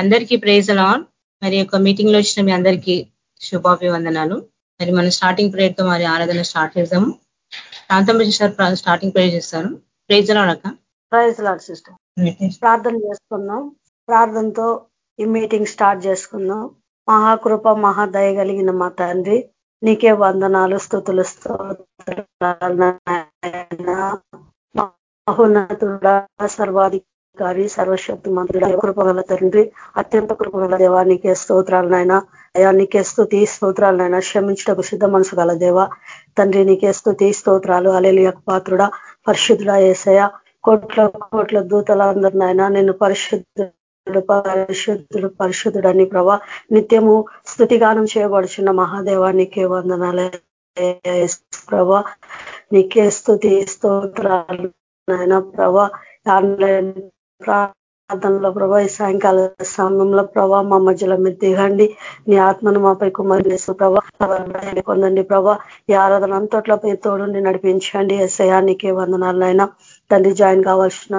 అందరికీ praise lawn మరి యొక్క మీటింగ్లో వచ్చిన మీ అందరికీ శుభాభివందనాలు. మరి మనం స్టార్టింగ్ ప్రేయర్తో మరి ఆరాధన స్టార్ట్ చేద్దాము. ప్రాంతం సార్ స్టార్టింగ్ ప్రేయర్ చేస్తారు. ప్రేజ్ లాడక ప్రైజ్ లాడ్ సిస్టర్ ప్రార్థన చేసుకుందాం ప్రార్థనతో ఈ మీటింగ్ స్టార్ట్ చేసుకుందాం. మహాకృప మహాదయ కలిగిన మా తండ్రి నీకే వందనాలు స్థుతులు మహోన్నతుడా సర్వాధిక గారి సర్వశక్తి మంత్రుల కృపగల తండ్రి అత్యంత కృపగల దేవానికే స్తోత్రాలనైనా అయానికే స్థుతి స్తోత్రాలనైనా క్షమించటకు సిద్ధ మనసు గల దేవ. తండ్రి నీకే స్థుతి స్తోత్రాలు. అలెలియక పాత్రుడ పరిశుద్ధుడ ఏసయ కోట్ల కోట్ల దూతలందరినైనా నేను పరిశుద్ధుడు పరిశుద్ధుడు పరిశుద్ధుడని ప్రభా. నిత్యము స్థుతిగానం చేయబడుచున్న మహాదేవానికే వందనాలే ప్రభా. నీకే స్థుతి స్తోత్రాలు నాయన ప్రభా. ఆన్లైన్ ప్రార్థనలో ప్రభా ఈ సాయంకాల సమయంలో ప్రభా మా మధ్యలో మీరు దిగండి. నీ ఆత్మను మాపై కుమారు ప్రభా పొందండి ప్రభా. ఈ ఆరాధన అంతట్లో పోయి తోడుండి నడిపించండి. ఎస్ఐయానికి వందనాలైనా తండ్రి జాయిన్ కావాల్సిన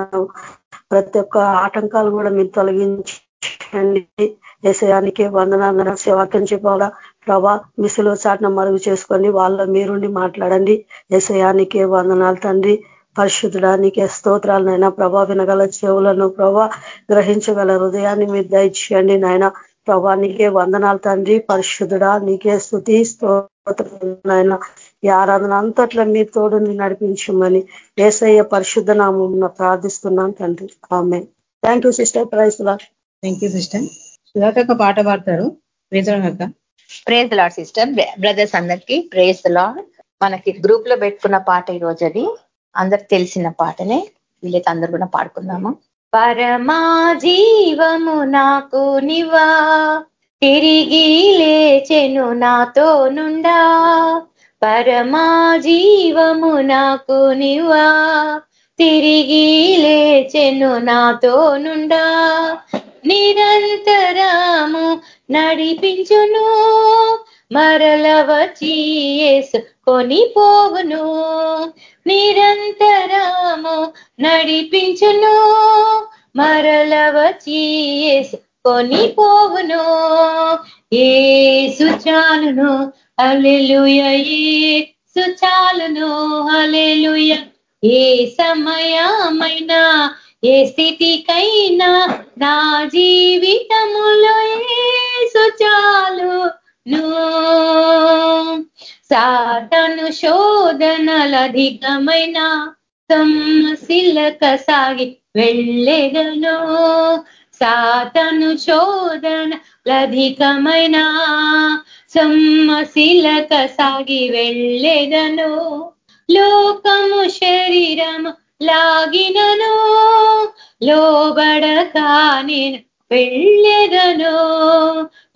ప్రతి ఒక్క ఆటంకాలు కూడా మీరు తొలగించండి. ఏసయానికి వందనాలు సేవాక్యం చెప్పాలా? ప్రభా మిసులో చాటున మరుగు చేసుకొని వాళ్ళ మీరుండి మాట్లాడండి. ఏసయానికి వందనాలు తండ్రి. పరిశుద్ధుడా నీకే స్తోత్రాలనైనా ప్రభా వినగల చెవులను ప్రభా గ్రహించగల హృదయాన్ని మీరు దయచేయండి నాయన. ప్రభా నీకే వందనాలు తండ్రి పరిశుద్ధుడా నీకే స్థుతి స్తోత్రాలైనా ఈ ఆరాధన అంతట్లో మీ తోడు నడిపించమని ఏసయ్య పరిశుద్ధ నామం ప్రార్థిస్తున్నాను తండ్రి. ఆమె thank you sister. Praise thank you sister Sudhakar పాట పాడతారు. ప్రేజ్ లాడ్ సిస్టర్ బ్రదర్స్ అందరికీ ప్రేజ్ లాడ్ మనకి గ్రూప్లో పెట్టుకున్న పాట ఈ రోజు అది. అందరికి తెలిసిన పాటనే వీళ్ళైతే అందరు కూడా పాడుకుందాము? పరమా జీవము నాకు నివా తిరిగి లేచెను నాతో నుండా. పరమా జీవము నాకు నివా తిరిగి లేచెను నాతో నుండా. నిరంతరము నడిపించును మరల వచ్చి కొనిపోవును. నిరంతరము నడిపించును. మరల వచ్చి కొనిపోవును. ఏ సుచాలును అలెలుయ ఏసు చాలును. అలెలుయ ఏ సమయమైనా ఏ స్థితికైనా నా జీవితం శోధనలధికమైన సమ్మశిలక సాగి వెళ్ళెదను సాతను శోధనలధికమైన సమ్మశిలక సాగి వెళ్ళెదను లోకము శరీరము లాగినను లోబడక నేను వెళ్ళెదను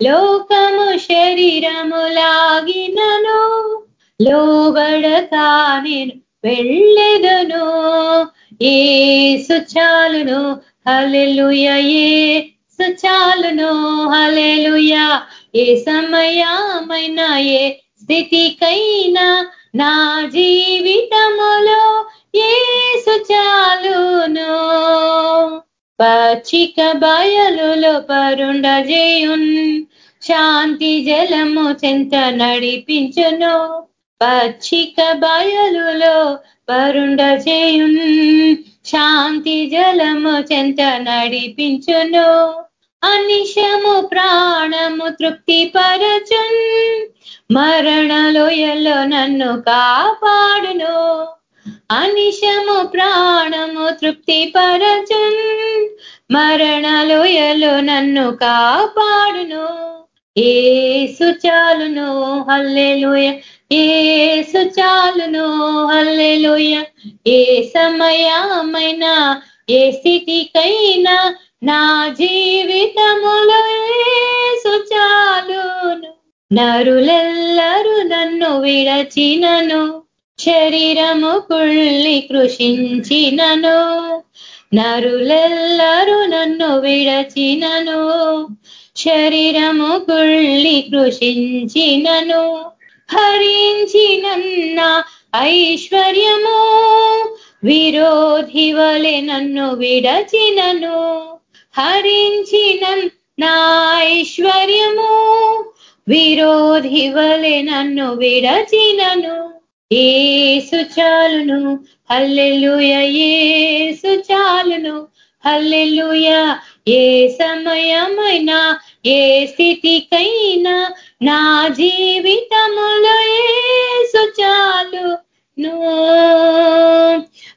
లోకము శరీరము లాగినను లోబడక నేను వెళ్ళెదను ఏ సుచాలును హలెలుయ సుచాలును హలెలుయ ఏ సమయమైనా ఏ స్థితికైనా నా జీవితములో ఏ సుచాలును పచ్చిక బయలులో పరుండజేయున్ శాంతి జలము చెంత నడిపించును. పచ్చిక బయలులో పరుండజేయున్ శాంతి జలము చెంత నడిపించును. అనిశము ప్రాణము తృప్తి పరచున్ మరణలోయలో నన్ను కాపాడును. అనిశము ప్రాణము తృప్తి పరచున్ మరణలోయలో నన్ను కాపాడును. ఏ సుచాలును హల్లెలుయ. ఏ సుచాలును హల్లెలుయ. ఏ సమయమైనా ఏ స్థితికైనా నా జీవితములో సుచాలును నరులెల్లరూ నన్ను విడచినను శరీరము కుళ్ళి కృషించినను. నరులెల్లరూ నన్ను విడచినను శరీరము కుళ్ళి కృషించినను. హరించినన్న ఐశ్వర్యము విరోధి వలె నన్ను విడచినను. హరించిన నా ఐశ్వర్యము విరోధి వలె నన్ను విడచినను. ఏసు చాలును హల్లెలుయ ఏసు చాలును హల్లెలుయ. ఏ సమయమైనా ఏ స్థితికైనా నా జీవితములో ఏసు చాలును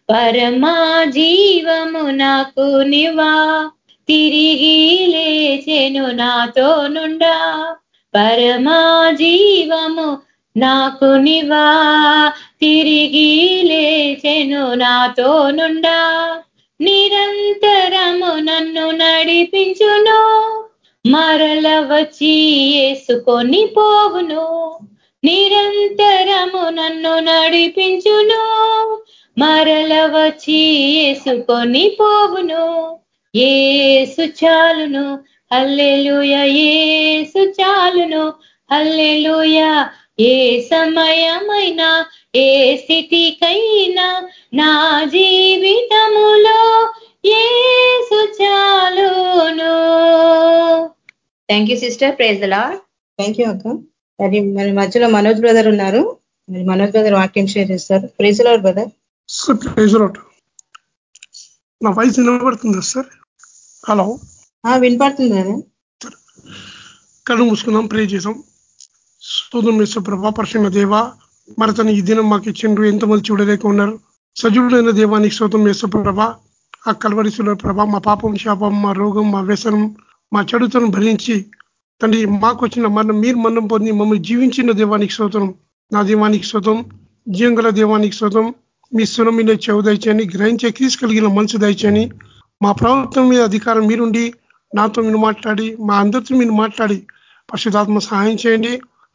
పరమా జీవము నాకు నివా. తిరిగి లేచెను నాతో నుండా. పరమా జీవము నాకు నివా. తిరిగి లేచెను నాతో నుండా. నిరంతరము నన్ను నడిపించును. మరల వచ్చి వేసుకొని పోవును. నిరంతరము నన్ను నడిపించును. మరల వచ్చి వేసుకొని పోవును. ఏసు చాలును. అల్లెలుయ ఏసు చాలును. అల్లెలుయ ఏ సమయమైనా ఏ స్థితికైనా నా జీవితములో ఏసు చాలును. థ్యాంక్ యూ సిస్టర్ ప్రైజ్ లా థ్యాంక్ యూ అక్క. మరి మరి మధ్యలో మనోజ్ బ్రదర్ ఉన్నారు. మరి మనోజ్ బ్రదర్ వాక్యం షేర్ చేస్తారు. Praise Lord brother praise Lord నా వాయిస్ వినబడుతుందా సార్ హలో వినపడుతుంది బ్రదర్ కళ్ళు మూసుకుందాం ప్రే చేసాం స్తోత్రం వేసే ప్రభా పరిశున్న దేవ మరి తను ఈ దినం మాకు ఇచ్చిండ్రు. ఎంతమంది చూడలేక ఉన్నారు. సజీవుడైన దేవానికి స్తోత్రం వేసే ప్రభా ఆ కలవరిసుల ప్రభా మా పాపం శాపం మా రోగం మా వ్యసనం మా చెడుతను భరించి తండ్రి మాకు వచ్చిన మరణం మీరు మరణం పొంది మమ్మల్ని జీవించిన దేవానికి స్తోత్రం. నా దేవానికి స్తోత్రం జీవంగల దేవానికి స్తోత్రం. మీ స్వరం మీద చెవు దయచని గ్రహించే క్రీస్ కలిగిన మనసు దయచని మా ప్రభుత్వం మీద అధికారం మీరుండి నాతో మీరు మాట్లాడి మా అందరితో మీరు మాట్లాడి పరిశుధాత్మ సహాయం చేయండి.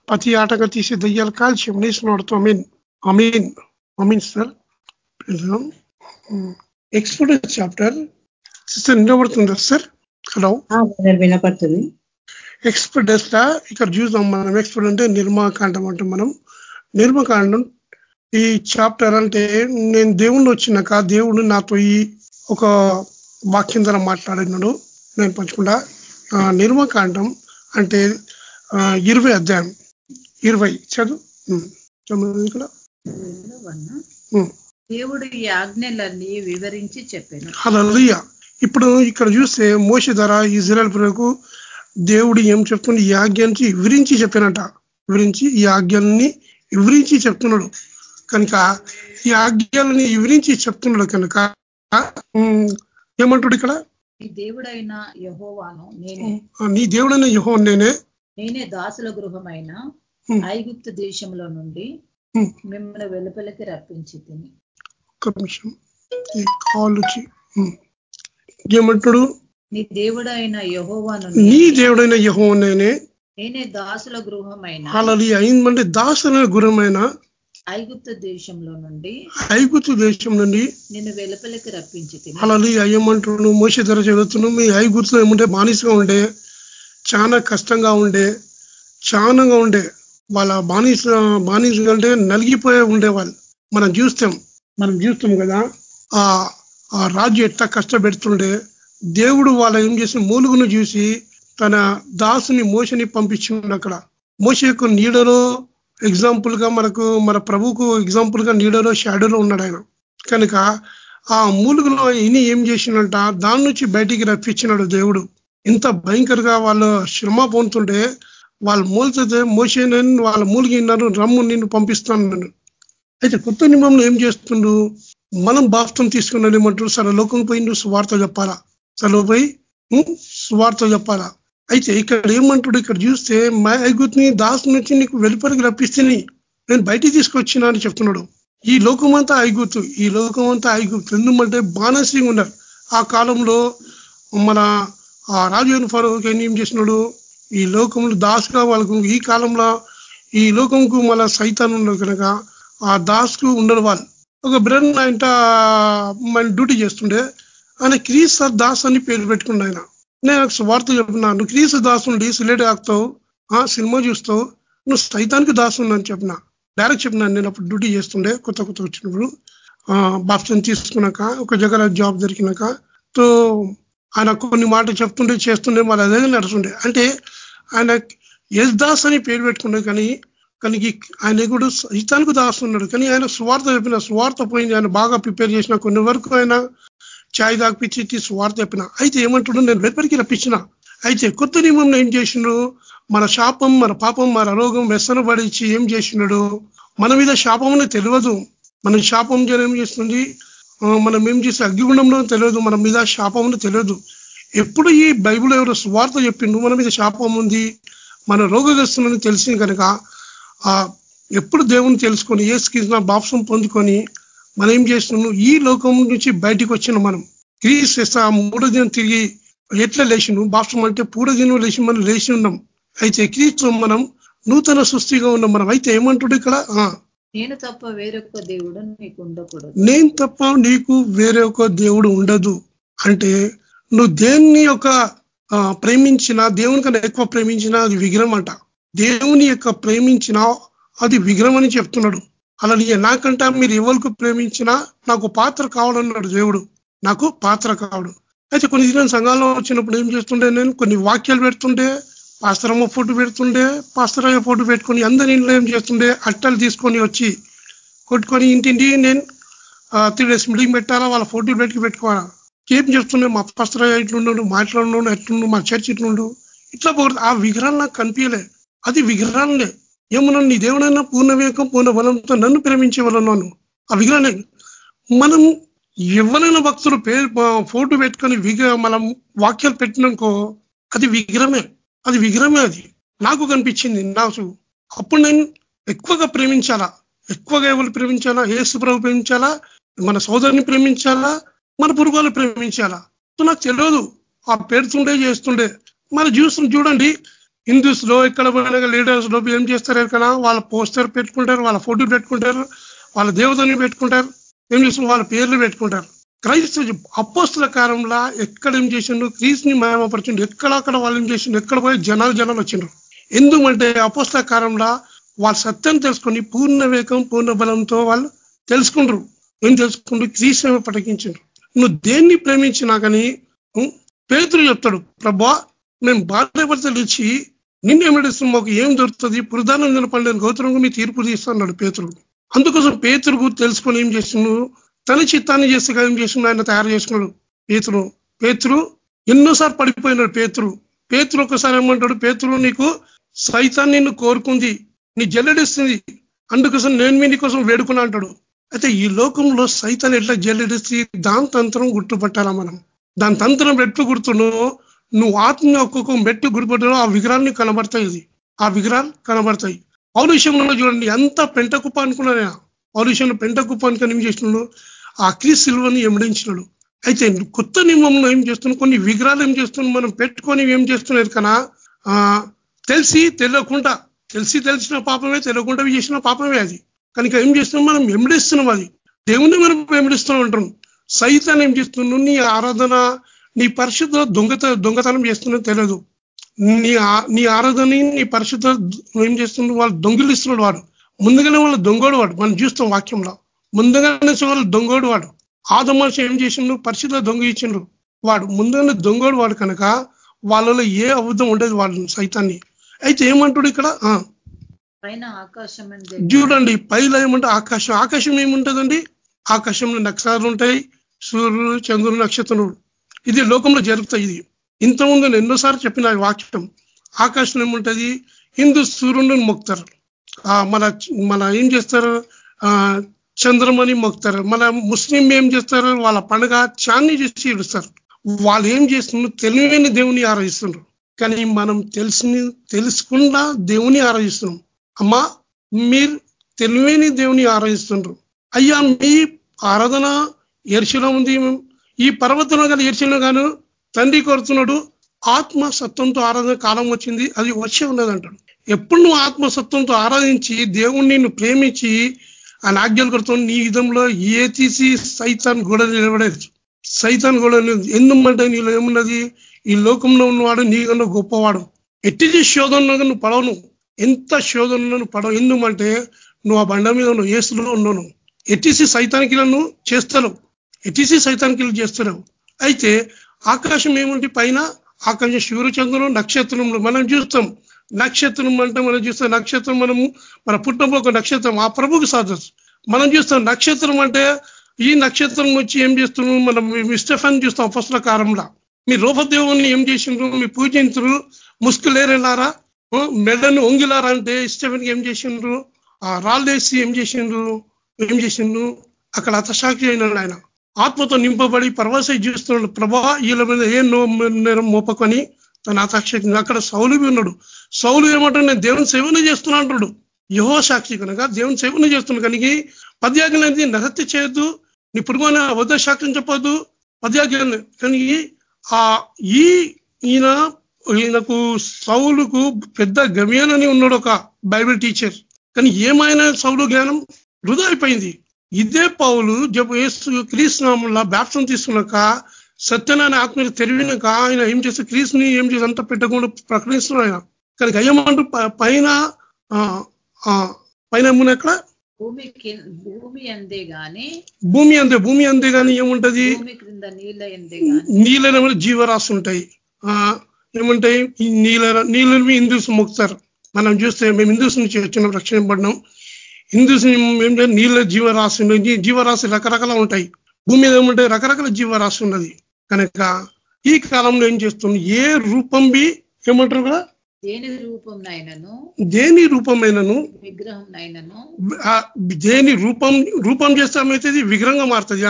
ప్రతి ఆటగా తీసి దయ్యాలు కాల్చి నేసినవాడుతో అమీన్ అమీన్ అమీన్ సార్. ఎక్స్పోర్ట్ చాప్టర్ సిస్టర్ నిలబడుతుందా సార్ హలో వినపడుతుంది. ఎక్స్పర్టెస్ లా ఇక్కడ చూద్దాం మనం. ఎక్స్పర్ట్ అంటే నిర్మాకాండం అంటాం మనం. నిర్మకాండం ఈ చాప్టర్ అంటే నేను దేవుణ్ణి వచ్చినాక దేవుడు నాతో ఈ ఒక వాక్యం ద్వారా మాట్లాడినాడు. నేను పంచకుండా నిర్మకాండం అంటే ఇరవై అధ్యాయం. ఇరవై. చదువు. ఇక్కడ దేవుడు ఈ ఆజ్ఞలన్నీ వివరించి చెప్పాను. అలా ఇప్పుడు ఇక్కడ చూస్తే మోస ధర ఇజ్రాయల్ ప్రజలకు దేవుడు ఏం చెప్తుంది ఈ ఆజ్ఞానికి వివరించి చెప్పానట. వివరించి ఈ ఆజ్ఞల్ని వివరించి చెప్తున్నాడు. కనుక ఈ ఆజ్ఞల్ని వివరించి చెప్తున్నాడు కనుక ఏమంటాడు ఇక్కడ? నీ దేవుడైన యహోవాను నేనే. నీ దేవుడైన యహో నేనే. నేనే దాసుల గృహమైన ఐగుప్తు దేశంలో నుండి మిమ్మల్ని వెలుపలికి రప్పించి తిని. ఒక్క నిమిషం ఈ కాల్ వచ్చి ఏమంటాడు? నీ దేవుడైన యహోవాను నీ దేవుడైన యహో నేనే నేనే దాసుల గృహమైన? అలా అయిందంటే దాసుల గృహమైన? ఐగుప్తు దేశంలో నుండి ఐగుప్తు దేశం నుండి. నిన్ను వెలుపలికి రప్పించి అలా అయ్యమంటున్నాడు మోస ధర చదువుతున్నాడు మీ ఐగుప్తులో ఏమంటే బానిసగా ఉండే చాలా కష్టంగా ఉండే చాలాగా ఉండే వాళ్ళ బానిస బానిస అంటే నలిగిపోయే ఉండేవాళ్ళు. మనం చూస్తాం మనం చూస్తాం కదా ఆ రాజు ఎట్లా కష్టపెడుతుండే దేవుడు వాళ్ళ ఏం చేసిన మూలుగును చూసి తన దాసుని మోసని పంపించిండు అక్కడ. మోస యొక్క నీడలో ఎగ్జాంపుల్గా మనకు మన ప్రభుకు ఎగ్జాంపుల్గా నీడలో షాడోలో ఉన్నాడు ఆయన. కనుక ఆ మూలుగులో ఇని ఏం చేసినట్ట దాని నుంచి బయటికి రప్పించినాడు దేవుడు. ఇంత భయంకరంగా వాళ్ళు శ్రమ పొందుతుంటే వాళ్ళు మూలుతుంటే మోసేనని వాళ్ళ మూలిగిన్నారు రమ్ము నిన్ను పంపిస్తాను అయితే కొత్త నియమంలో ఏం చేస్తుండ్రు? మనం బాప్తం తీసుకున్నాడు ఏమంటారు సరే లోకం పోయి నువ్వు స్వార్థ చెప్పాలా? సరే పోయి స్వార్థ చెప్పాలా? అయితే ఇక్కడ ఏమంటాడు? ఇక్కడ చూస్తే మా ఐగుత్ని దాసు నుంచి నీకు వెలుపలికి రప్పిస్తేని నేను బయటికి తీసుకొచ్చినా అని చెప్తున్నాడు. ఈ లోకమంతా ఐగుతు ఈ లోకమంతా ఐగుతు ఎందుకంటే బాణసింగ్ ఉన్నారు. ఆ కాలంలో మన ఆ రాజు ఫరూక్ ఏం చేసినాడు? ఈ లోకంలో దాసుగా వాళ్ళకు ఈ కాలంలో ఈ లోకంకు మళ్ళా సైతాన్ ఉన్నారు కనుక ఆ దాస్కు ఉండరు వాళ్ళు ఒక బ్రదర్ నా ఇంట మన డ్యూటీ చేస్తుండే. ఆయన క్రీస్ దాస్ అని పేరు పెట్టుకున్నా ఆయన. నేను వార్త చెప్పినా నువ్వు క్రీస్ దాస్ ఉండి సిలేట్ ఆగుతావు ఆ సినిమా చూస్తావు నువ్వు సైతానికి దాసు అని చెప్పిన. డైరెక్ట్ చెప్పినా నేను అప్పుడు డ్యూటీ చేస్తుండే కొత్త కొత్త వచ్చినప్పుడు బాప్సం తీసుకున్నాక ఒక జగల జాబ్ దొరికినాక తో ఆయన కొన్ని మాటలు చెప్తుండే చేస్తుండే మరి అదే నడుస్తుండే. అంటే ఆయన యజ్దాస్ అని పేరు పెట్టుకున్నాడు కానీ కానీ ఆయన కూడా సైతానికి దాస్తున్నాడు కానీ ఆయన స్వార్థ చెప్పిన స్వార్థ పోయింది. ఆయన బాగా ప్రిపేర్ చేసిన కొన్ని వరకు ఆయన ఛాయ్ దాపిచ్చి స్వార్థ చెప్పిన. అయితే ఏమంటుడు నేను వెలుపరికి రప్పించిన. అయితే కొత్త నియమం ఏం చేసినాడు మన శాపం మన పాపం మన రోగం వ్యసన పడిచి ఏం చేసినాడు మన మీద శాపం తెలియదు. మన శాపం ఏం చేస్తుంది? మనం ఏం చేస్తే అగ్నిగుండంలో తెలియదు. మన మీద శాపం తెలియదు. ఎప్పుడు ఈ బైబుల్ ఎవరు స్వార్థ చెప్పిండు? మన మీద శాపం ఉంది. మన రోగగ్రస్తులని తెలిసింది కనుక ఆ ఎప్పుడు దేవుని తెలుసుకొని ఏ స్కిన్న బాప్సం పొందుకొని మనం ఏం చేస్తున్నాం ఈ లోకం నుంచి బయటికి వచ్చిన మనం. క్రీస్తు మూడో దినం తిరిగి ఎట్లా లేచిండు? బాప్సం అంటే పూడ దినం లేచి మనం లేచి ఉన్నాం. అయితే క్రీస్తు మనం నూతన సృష్టిగా ఉన్నాం మనం. అయితే ఏమంటుడు ఇక్కడ? నేను తప్ప వేరొక దేవుడు నీకు ఉండకూడదు. నేను తప్ప నీకు వేరే ఒక దేవుడు ఉండదు. అంటే నువ్వు దేన్ని యొక్క ప్రేమించిన దేవుని కన్నా ఎక్కువ ప్రేమించిన అది విగ్రహం అంట. దేవుని యొక్క ప్రేమించిన అది విగ్రహం అని చెప్తున్నాడు. అలా నాకంట మీరు ఎవరికి ప్రేమించినా నాకు పాత్ర కావాలన్నాడు దేవుడు. నాకు పాత్ర కావడు. అయితే కొన్ని దిన సంఘాల్లో వచ్చినప్పుడు ఏం చేస్తుండే నేను? కొన్ని వాక్యాలు పెడుతుండే పాస్తరమ్మ ఫోటో పెడుతుండే పాస్తరమ్మ ఫోటో పెట్టుకొని అందరి ఇంట్లో ఏం చేస్తుండే? అట్టలు తీసుకొని వచ్చి కొట్టుకొని ఇంటింటి నేను త్రీ డేస్ మీటింగ్ పెట్టాలా? వాళ్ళ ఫోటోలు పెట్టుకు పెట్టుకోవాలా? ఏం చేస్తుండే? మా పాస్తరయ్య ఇట్లుండు మాట్లాడు ఎట్లుండు మా చర్చ్ ఇట్లుండు. ఇట్లా పోకూడదు ఆ విగ్రహాలు నాకు కనిపించలే. అది విగ్రహాలనే. ఏమన్నా నీ దేవుడైనా పూర్ణ వివేకం పూర్ణ బలంతో నన్ను ప్రేమించే వాళ్ళన్నాను ఆ విగ్రహాలే. మనం ఎవరైనా భక్తులు పేరు ఫోటో పెట్టుకొని విగ్రహ మనం వాక్యాలు పెట్టిననుకో అది విగ్రహమే. అది విగ్రహమే అది. నాకు కనిపించింది నాకు. అప్పుడు నేను ఎక్కువగా ప్రేమించాలా? ఎక్కువగా ఎవరు ప్రేమించాలా? ఏసు ప్రభు ప్రేమించాలా? మన సోదరుని ప్రేమించాలా? మన పురుగులు ప్రేమించాలా? నాకు తెలియదు ఆ పెడుతుండే చేస్తుండే. మన చూస్తుంది చూడండి. హిందూస్లో ఎక్కడ పోయినా లీడర్స్లో ఏం చేస్తారు ఎక్కడ వాళ్ళ పోస్టర్ పెట్టుకుంటారు వాళ్ళ ఫోటో పెట్టుకుంటారు వాళ్ళ దేవతని పెట్టుకుంటారు ఏం చేస్తున్నారు వాళ్ళ పేర్లు పెట్టుకుంటారు. క్రైస్తవ అపోస్తుల కాలంలో ఎక్కడ ఏం చేసిండు క్రీస్తుని మాయమపరిచిండు ఎక్కడక్కడ వాళ్ళు ఏం చేసిండు ఎక్కడ పోయి జనాలు జనాలు వచ్చిండ్రు. ఎందుకంటే అపోస్తుల కాలంలో వాళ్ళ సత్యం తెలుసుకొని పూర్ణ వేగం పూర్ణ బలంతో వాళ్ళు తెలుసుకుంటారు ఏం తెలుసుకుంటూ క్రీస్ పటకించారు నువ్వు దేన్ని ప్రేమించినా కానీ పేతులు చెప్తాడు ప్రభా మేము భార్యభర్తలు ఇచ్చి నిన్ను ఏమిడిస్తున్నాం మాకు ఏం దొరుకుతుంది? పురదానం నిలపడలేని గౌతరంగా మీ తీర్పు తీస్తున్నాడు పేతుడు అందుకోసం పేతురుకు తెలుసుకొని ఏం చేసిండు? తన చిత్తాన్ని చేస్తే ఏం చేసిండు? ఆయన తయారు చేసుకున్నాడు పేతురు. పేతురు ఎన్నోసార్లు పడిపోయినాడు పేతురు. పేతురు ఒకసారి ఏమంటాడు? పేతురు నీకు సైతాన్ని నిన్ను కోరుకుంది నీ జల్లడిస్తుంది. అందుకోసం నేను మీ కోసం వేడుకున్నా అంటాడు. అయితే ఈ లోకంలో సైతాన్ని ఎట్లా జల్లడిస్తే దాని తంత్రం గుర్తుపట్టాలా మనం? దాని తంత్రం ఎట్లు గుర్తును నువ్వు ఆత్మ ఒక్కొక్క మెట్టు గురిపడ్డాలో ఆ విగ్రహాన్ని కనబడతాయి ఇది. ఆ విగ్రహాలు కనబడతాయి. పౌరుషంలో చూడండి ఎంత పెంట కుప్ప అనుకున్నా పౌరుషంలో పెంట కుప్ప అనుకుని ఏం చేసినాడు? ఆ క్రీస్ సిల్వని ఎమడించినాడు. అయితే కొత్త నియమంలో ఏం చేస్తున్నాం కొన్ని విగ్రహాలు ఏం చేస్తున్నాం మనం పెట్టుకొని ఏం చేస్తున్నారు కన్నా తెలిసి తెలియకుండా తెలిసి తెలిసిన పాపమే తెలియకుండా చేసిన పాపమే అది. కనుక ఏం చేస్తున్నాం? మనం ఎమిడిస్తున్నాం అది. దేవుణ్ణి మనం ఎమిడిస్తూ ఉంటాం. సైతాన్ని ఏం చేస్తున్నాం నీ ఆరాధన నీ పరిశుద్ధ దొంగత దొంగతనం చేస్తున్నా తెలియదు. నీ నీ ఆరాధనని నీ పరిశుద్ధ ఏం చేస్తున్నాడు వాళ్ళు దొంగిలిస్తున్నాడు వాడు. ముందుగానే వాళ్ళు దొంగోడు వాడు మనం చూస్తాం వాక్యంలో. ముందుగానే వాళ్ళు దొంగోడు వాడు. ఆదమర్శ ఏం చేసిండు పరిశుద్ధ దొంగ ఇచ్చిండ్రు వాడు. ముందుగానే దొంగోడు వాడు కనుక వాళ్ళలో ఏ అబద్ధం ఉండదు వాళ్ళు సైతాన్ని. అయితే ఏమంటాడు ఇక్కడ? చూడండి పైలో ఏమంటే ఆకాశం. ఆకాశం ఏముంటుందండి? ఆకాశంలో నక్షత్రాలు ఉంటాయి. సూర్యుడు చంద్రుడు నక్షత్రుడు ఇది లోకంలో జరుగుతాయి. ఇది ఇంతకుముందు నేను ఎన్నోసార్లు చెప్పిన వాక్యం ఆకాశం ఏముంటుంది? హిందూ సూర్యుడిని మొక్తారు మన మన ఏం చేస్తారు? చంద్రమని మొక్తారు మన ముస్లిం ఏం చేస్తారు? వాళ్ళ పండుగ చాన్ని చేసి ఇడుస్తారు. వాళ్ళు ఏం చేస్తున్నారు? తెలివైన దేవుని ఆరాధిస్తున్నారు. కానీ మనం తెలిసి తెలుసుకుండా దేవుని ఆరాధిస్తున్నాం. అమ్మా మీరు తెలివైన దేవుని ఆరాధిస్తున్నారు. అయ్యా మీ ఆరాధన ఎర్చిలో ఉంది ఈ పర్వతంలో కానీ ఎర్చిలో గాను తండ్రి కోరుతున్నాడు ఆత్మ సత్వంతో ఆరాధన కాలం వచ్చింది అది వచ్చే ఉన్నదంటాడు. ఎప్పుడు నువ్వు ఆత్మసత్వంతో ఆరాధించి దేవుణ్ణి నిన్ను ప్రేమించి ఆ ఆజ్ఞలు కొడుతావు నీ విధంలో ఏ తీసి సైతాన్ గోడ నిలబడేది? సైతాన్ గోడ ఎందుమంటే నీలో ఏమున్నది? ఈ లోకంలో ఉన్నవాడు నీకన్నా గొప్పవాడు. ఎట్టి శోధనలో నువ్వు పడవను. ఎంత శోధనలో నువ్వు పడవు ఎందుమంటే నువ్వు ఆ బండ మీద నువ్వు ఏసులో ఉన్నావు ఎట్టిసి సైతానికి నన్ను చేస్తావు ఎట్టిసి సైతానికి చేస్తున్నావు. అయితే ఆకాశం ఏముంటి పైన ఆకాశం సూర్యచంద్రులు నక్షత్రములు మనం చూస్తాం. నక్షత్రం అంటే మనం చూస్తాం నక్షత్రం మనము మన పుట్టినప్పుడు ఒక నక్షత్రం ఆ ప్రభుకి సాధస్ మనం చూస్తాం నక్షత్రం అంటే ఈ నక్షత్రం వచ్చి ఏం చేస్తున్నాం మనం మిస్టఫన్ చూస్తాం పుస్తకారంలో మీ రూపదేవుని ఏం చేసిండ్రు? మీ పూజించరు ముసుకులేరేలారా మెడను ఒంగిలారా అంటే ఇష్టఫెన్కి ఏం చేసిండ్రు? ఆ రాళ్ళేసి ఏం చేసిండ్రు? ఏం చేసిండ్రు? అక్కడ అతసాక్షి అయినాడు ఆయన. ఆత్మతో నింపబడి పరవాస జీవిస్తున్నాడు ప్రభా వీళ్ళ మీద ఏ నేరం మోపకొని తన అతసాక్షి అక్కడ సౌలు ఉన్నాడు. సౌలు ఏమంటాడు? నేను దేవుని సేవన చేస్తున్నా అంటాడు. యహో సాక్షి కనుక దేవుని సేవన చేస్తున్నాడు కనుక పద్యాజ్ఞ అనేది నహత్య చేయొద్దు నీ పురుగున అబద్ధ సాక్ష్యం చెప్పొద్దు పద్యాజ్ఞ కానీ ఆ ఈ ఈయన ఈయనకు సౌలుకు పెద్ద గమ్యానని ఉన్నాడు ఒక బైబిల్ టీచర్. కానీ ఏమైనా సౌలు జ్ఞానం వృధా అయిపోయింది. ఇదే పౌలు క్రీస్తునామంలో బ్యాప్సం తీసుకున్నాక సత్యనారాయణ ఆత్మీయ తెరివినాక ఆయన ఏం చేస్తే క్రీస్తుని ఏం చేసి అంతా పెట్టకుండా ప్రకటిస్తున్నాడు ఆయన. కానీ అయ్యమంటూ పైన పైన ఎక్కడ భూమికి భూమి అందే గాని భూమి అందే భూమి అందే గాని ఏముంటది? నీళ్ళ జీవరాశి ఉంటాయి. ఏముంటాయి? నీళ్ళ నీళ్ళని హిందూస్ మొక్కుతారు. మనం చూస్తే మేము హిందూస్ నుంచి వచ్చిన రక్షణ పడినాం హిందూస్ ఏం నీళ్ళ జీవరాశి జీవరాశి రకరకాల ఉంటాయి. భూమి మీద ఏముంటాయి? రకరకాల జీవరాశి ఉన్నది. కనుక ఈ కాలంలో ఏం చేస్తుంది? ఏ రూపం బి ఏమంటారు కదా? దేని రూపం నైనను దేని రూపమైనను? దేని రూపం రూపం చేస్తామైతే విగ్రహంగా మారుతుంది.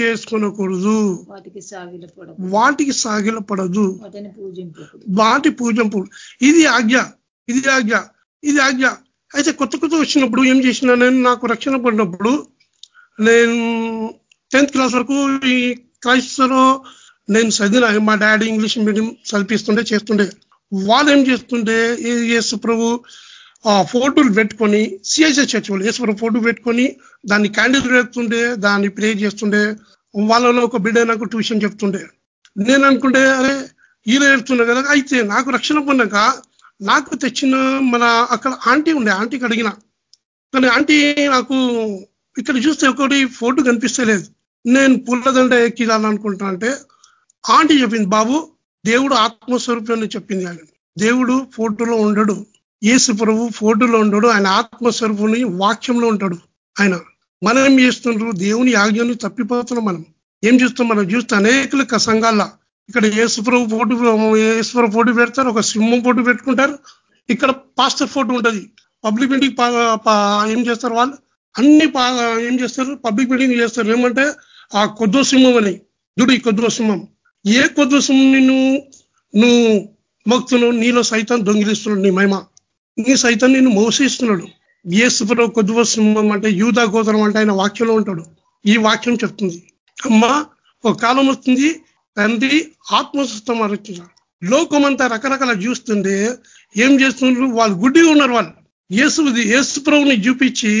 చేసుకునకూడదు. వాటికి సాగిలపడదు వాటికి సాగిలపడదు వాటిని పూజింపకూడదు వాటి పూజింపు ఇది ఆజ్ఞ. ఇది ఆజ్ఞ. ఇది ఆజ్ఞ. అయితే కొత్త కొత్త వచ్చినప్పుడు ఏం చేసిన నేను నాకు రక్షణ పడినప్పుడు నేను టెన్త్ క్లాస్ వరకు ఈ క్రైస్తలో నేను చదివిన మా డాడీ ఇంగ్లీష్ మీడియం చదివిస్తుండే చేస్తుండే. వాళ్ళు ఏం చేస్తుండే యేసు ప్రభు ఆ ఫోటోలు పెట్టుకొని సిఐసీ చర్చ్ వాళ్ళు యేసు ప్రభు ఫోటో పెట్టుకొని దాన్ని క్యాండిల్ పెడుతుండే దాన్ని ప్రే చేస్తుండే. వాళ్ళలో ఒక బిడ్డ నాకు ట్యూషన్ చెప్తుండే. నేను అనుకుంటే అరే ఈయన ఏడుతుండే కదా అయితే నాకు రక్షణ పొందాక నాకు తెచ్చిన మన అక్కడ ఆంటీ ఉండే ఆంటీకి అడిగిన కానీ ఆంటీ నాకు ఇక్కడ చూస్తే ఒకటి ఫోటో కనిపిస్తలేదు. నేను పుల్లదండ ఎక్కిదాలనుకుంటా అంటే ఆంటీ చెప్పింది బాబు దేవుడు ఆత్మస్వరూపం చెప్పింది ఆయన. దేవుడు ఫోటోలో ఉండడు. ఏసు ప్రభు ఫోటోలో ఉండడు. ఆయన ఆత్మస్వరూపుని వాక్యంలో ఉంటాడు ఆయన. మనం ఏం చేస్తుండ్రు? దేవుని ఆజ్ఞను తప్పిపోతున్నాం మనం. ఏం చూస్తాం మనం? చూస్తే అనేకులు సంఘాల్లో ఇక్కడ ఏసుప్రభు పోటీ ఏసుప్రభు పోటీ పెడతారు ఒక సింహం పోటీ పెట్టుకుంటారు. ఇక్కడ పాస్టర్ ఫోటో ఉంటుంది. పబ్లిక్ మీటింగ్ ఏం చేస్తారు వాళ్ళు? అన్ని ఏం చేస్తారు? పబ్లిక్ మీటింగ్ చేస్తారు. ఏమంటే ఆ కొద్దో సింహం అని. చూడు ఈ కొద్దో సింహం. ఏ కొద్దో సింహం నువ్వు నువ్వు భక్తును నీలో సైతం దొంగిలిస్తున్నాడు నీ మహిమ. నీ సైతం నిన్ను మోసిస్తున్నాడు. ఏసుప్రభు కొద్దువ సింహం అంటే యూదా గోత్రం అంటే ఆయన వాక్యంలో ఉంటాడు. ఈ వాక్యం చెప్తుంది. అమ్మ ఒక కాలం వస్తుంది. తండ్రి ఆత్మస్వస్థం లోకం లోకమంతా రకరకాల చూస్తుంటే ఏం చేస్తున్నారు వాళ్ళు గుడ్డిగా ఉన్నారు వాళ్ళు. యేసుది యేసు ప్రభుని చూపించి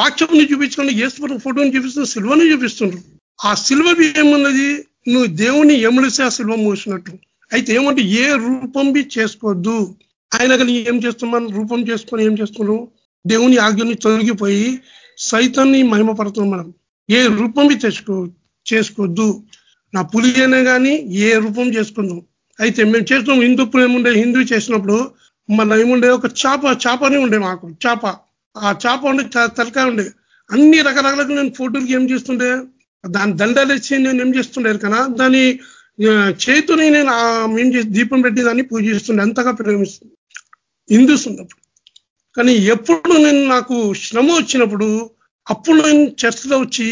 వాక్యంని చూపించుకొని యేసు ప్రభు ఫోటోని చూపిస్తున్న సిల్వని చూపిస్తున్నారు. ఆ సిల్వ ఏమున్నది? నువ్వు దేవుని ఎముడిసి ఆ సిల్వ మూసినట్టు. అయితే ఏమంటే ఏ రూపం బి చేసుకోవద్దు ఆయన కానీ ఏం చేస్తున్నాం రూపం చేసుకొని ఏం చేస్తున్నాం దేవుని ఆజ్ఞని తొలగిపోయి సైతాన్ని మహిమపడుతున్నాం మనం. ఏ రూపం బి తెచ్చుకో చేసుకోవద్దు నా పులి అయినా కానీ ఏ రూపం చేసుకుందాం. అయితే మేము చేస్తున్నాం హిందూ ఏముండే హిందూ చేసినప్పుడు మన ఏముండే ఒక చేప చేపని ఉండే మాకు చేప. ఆ చేప ఉండే తలకాయ ఉండే. అన్ని రకరకాలుగా నేను ఫోటోలకి ఏం చేస్తుండే. దాని దండాలు ఇచ్చి నేను ఏం చేస్తుండే కదా దాని చేతుని నేను ఏం చేసి దీపం పెట్టి దాన్ని పూజిస్తుండే అంతగా ప్రేమిస్తుంది హిందూస్ ఉన్నప్పుడు. కానీ ఎప్పుడు నేను నాకు శ్రమ వచ్చినప్పుడు అప్పుడు నేను చర్చలో వచ్చి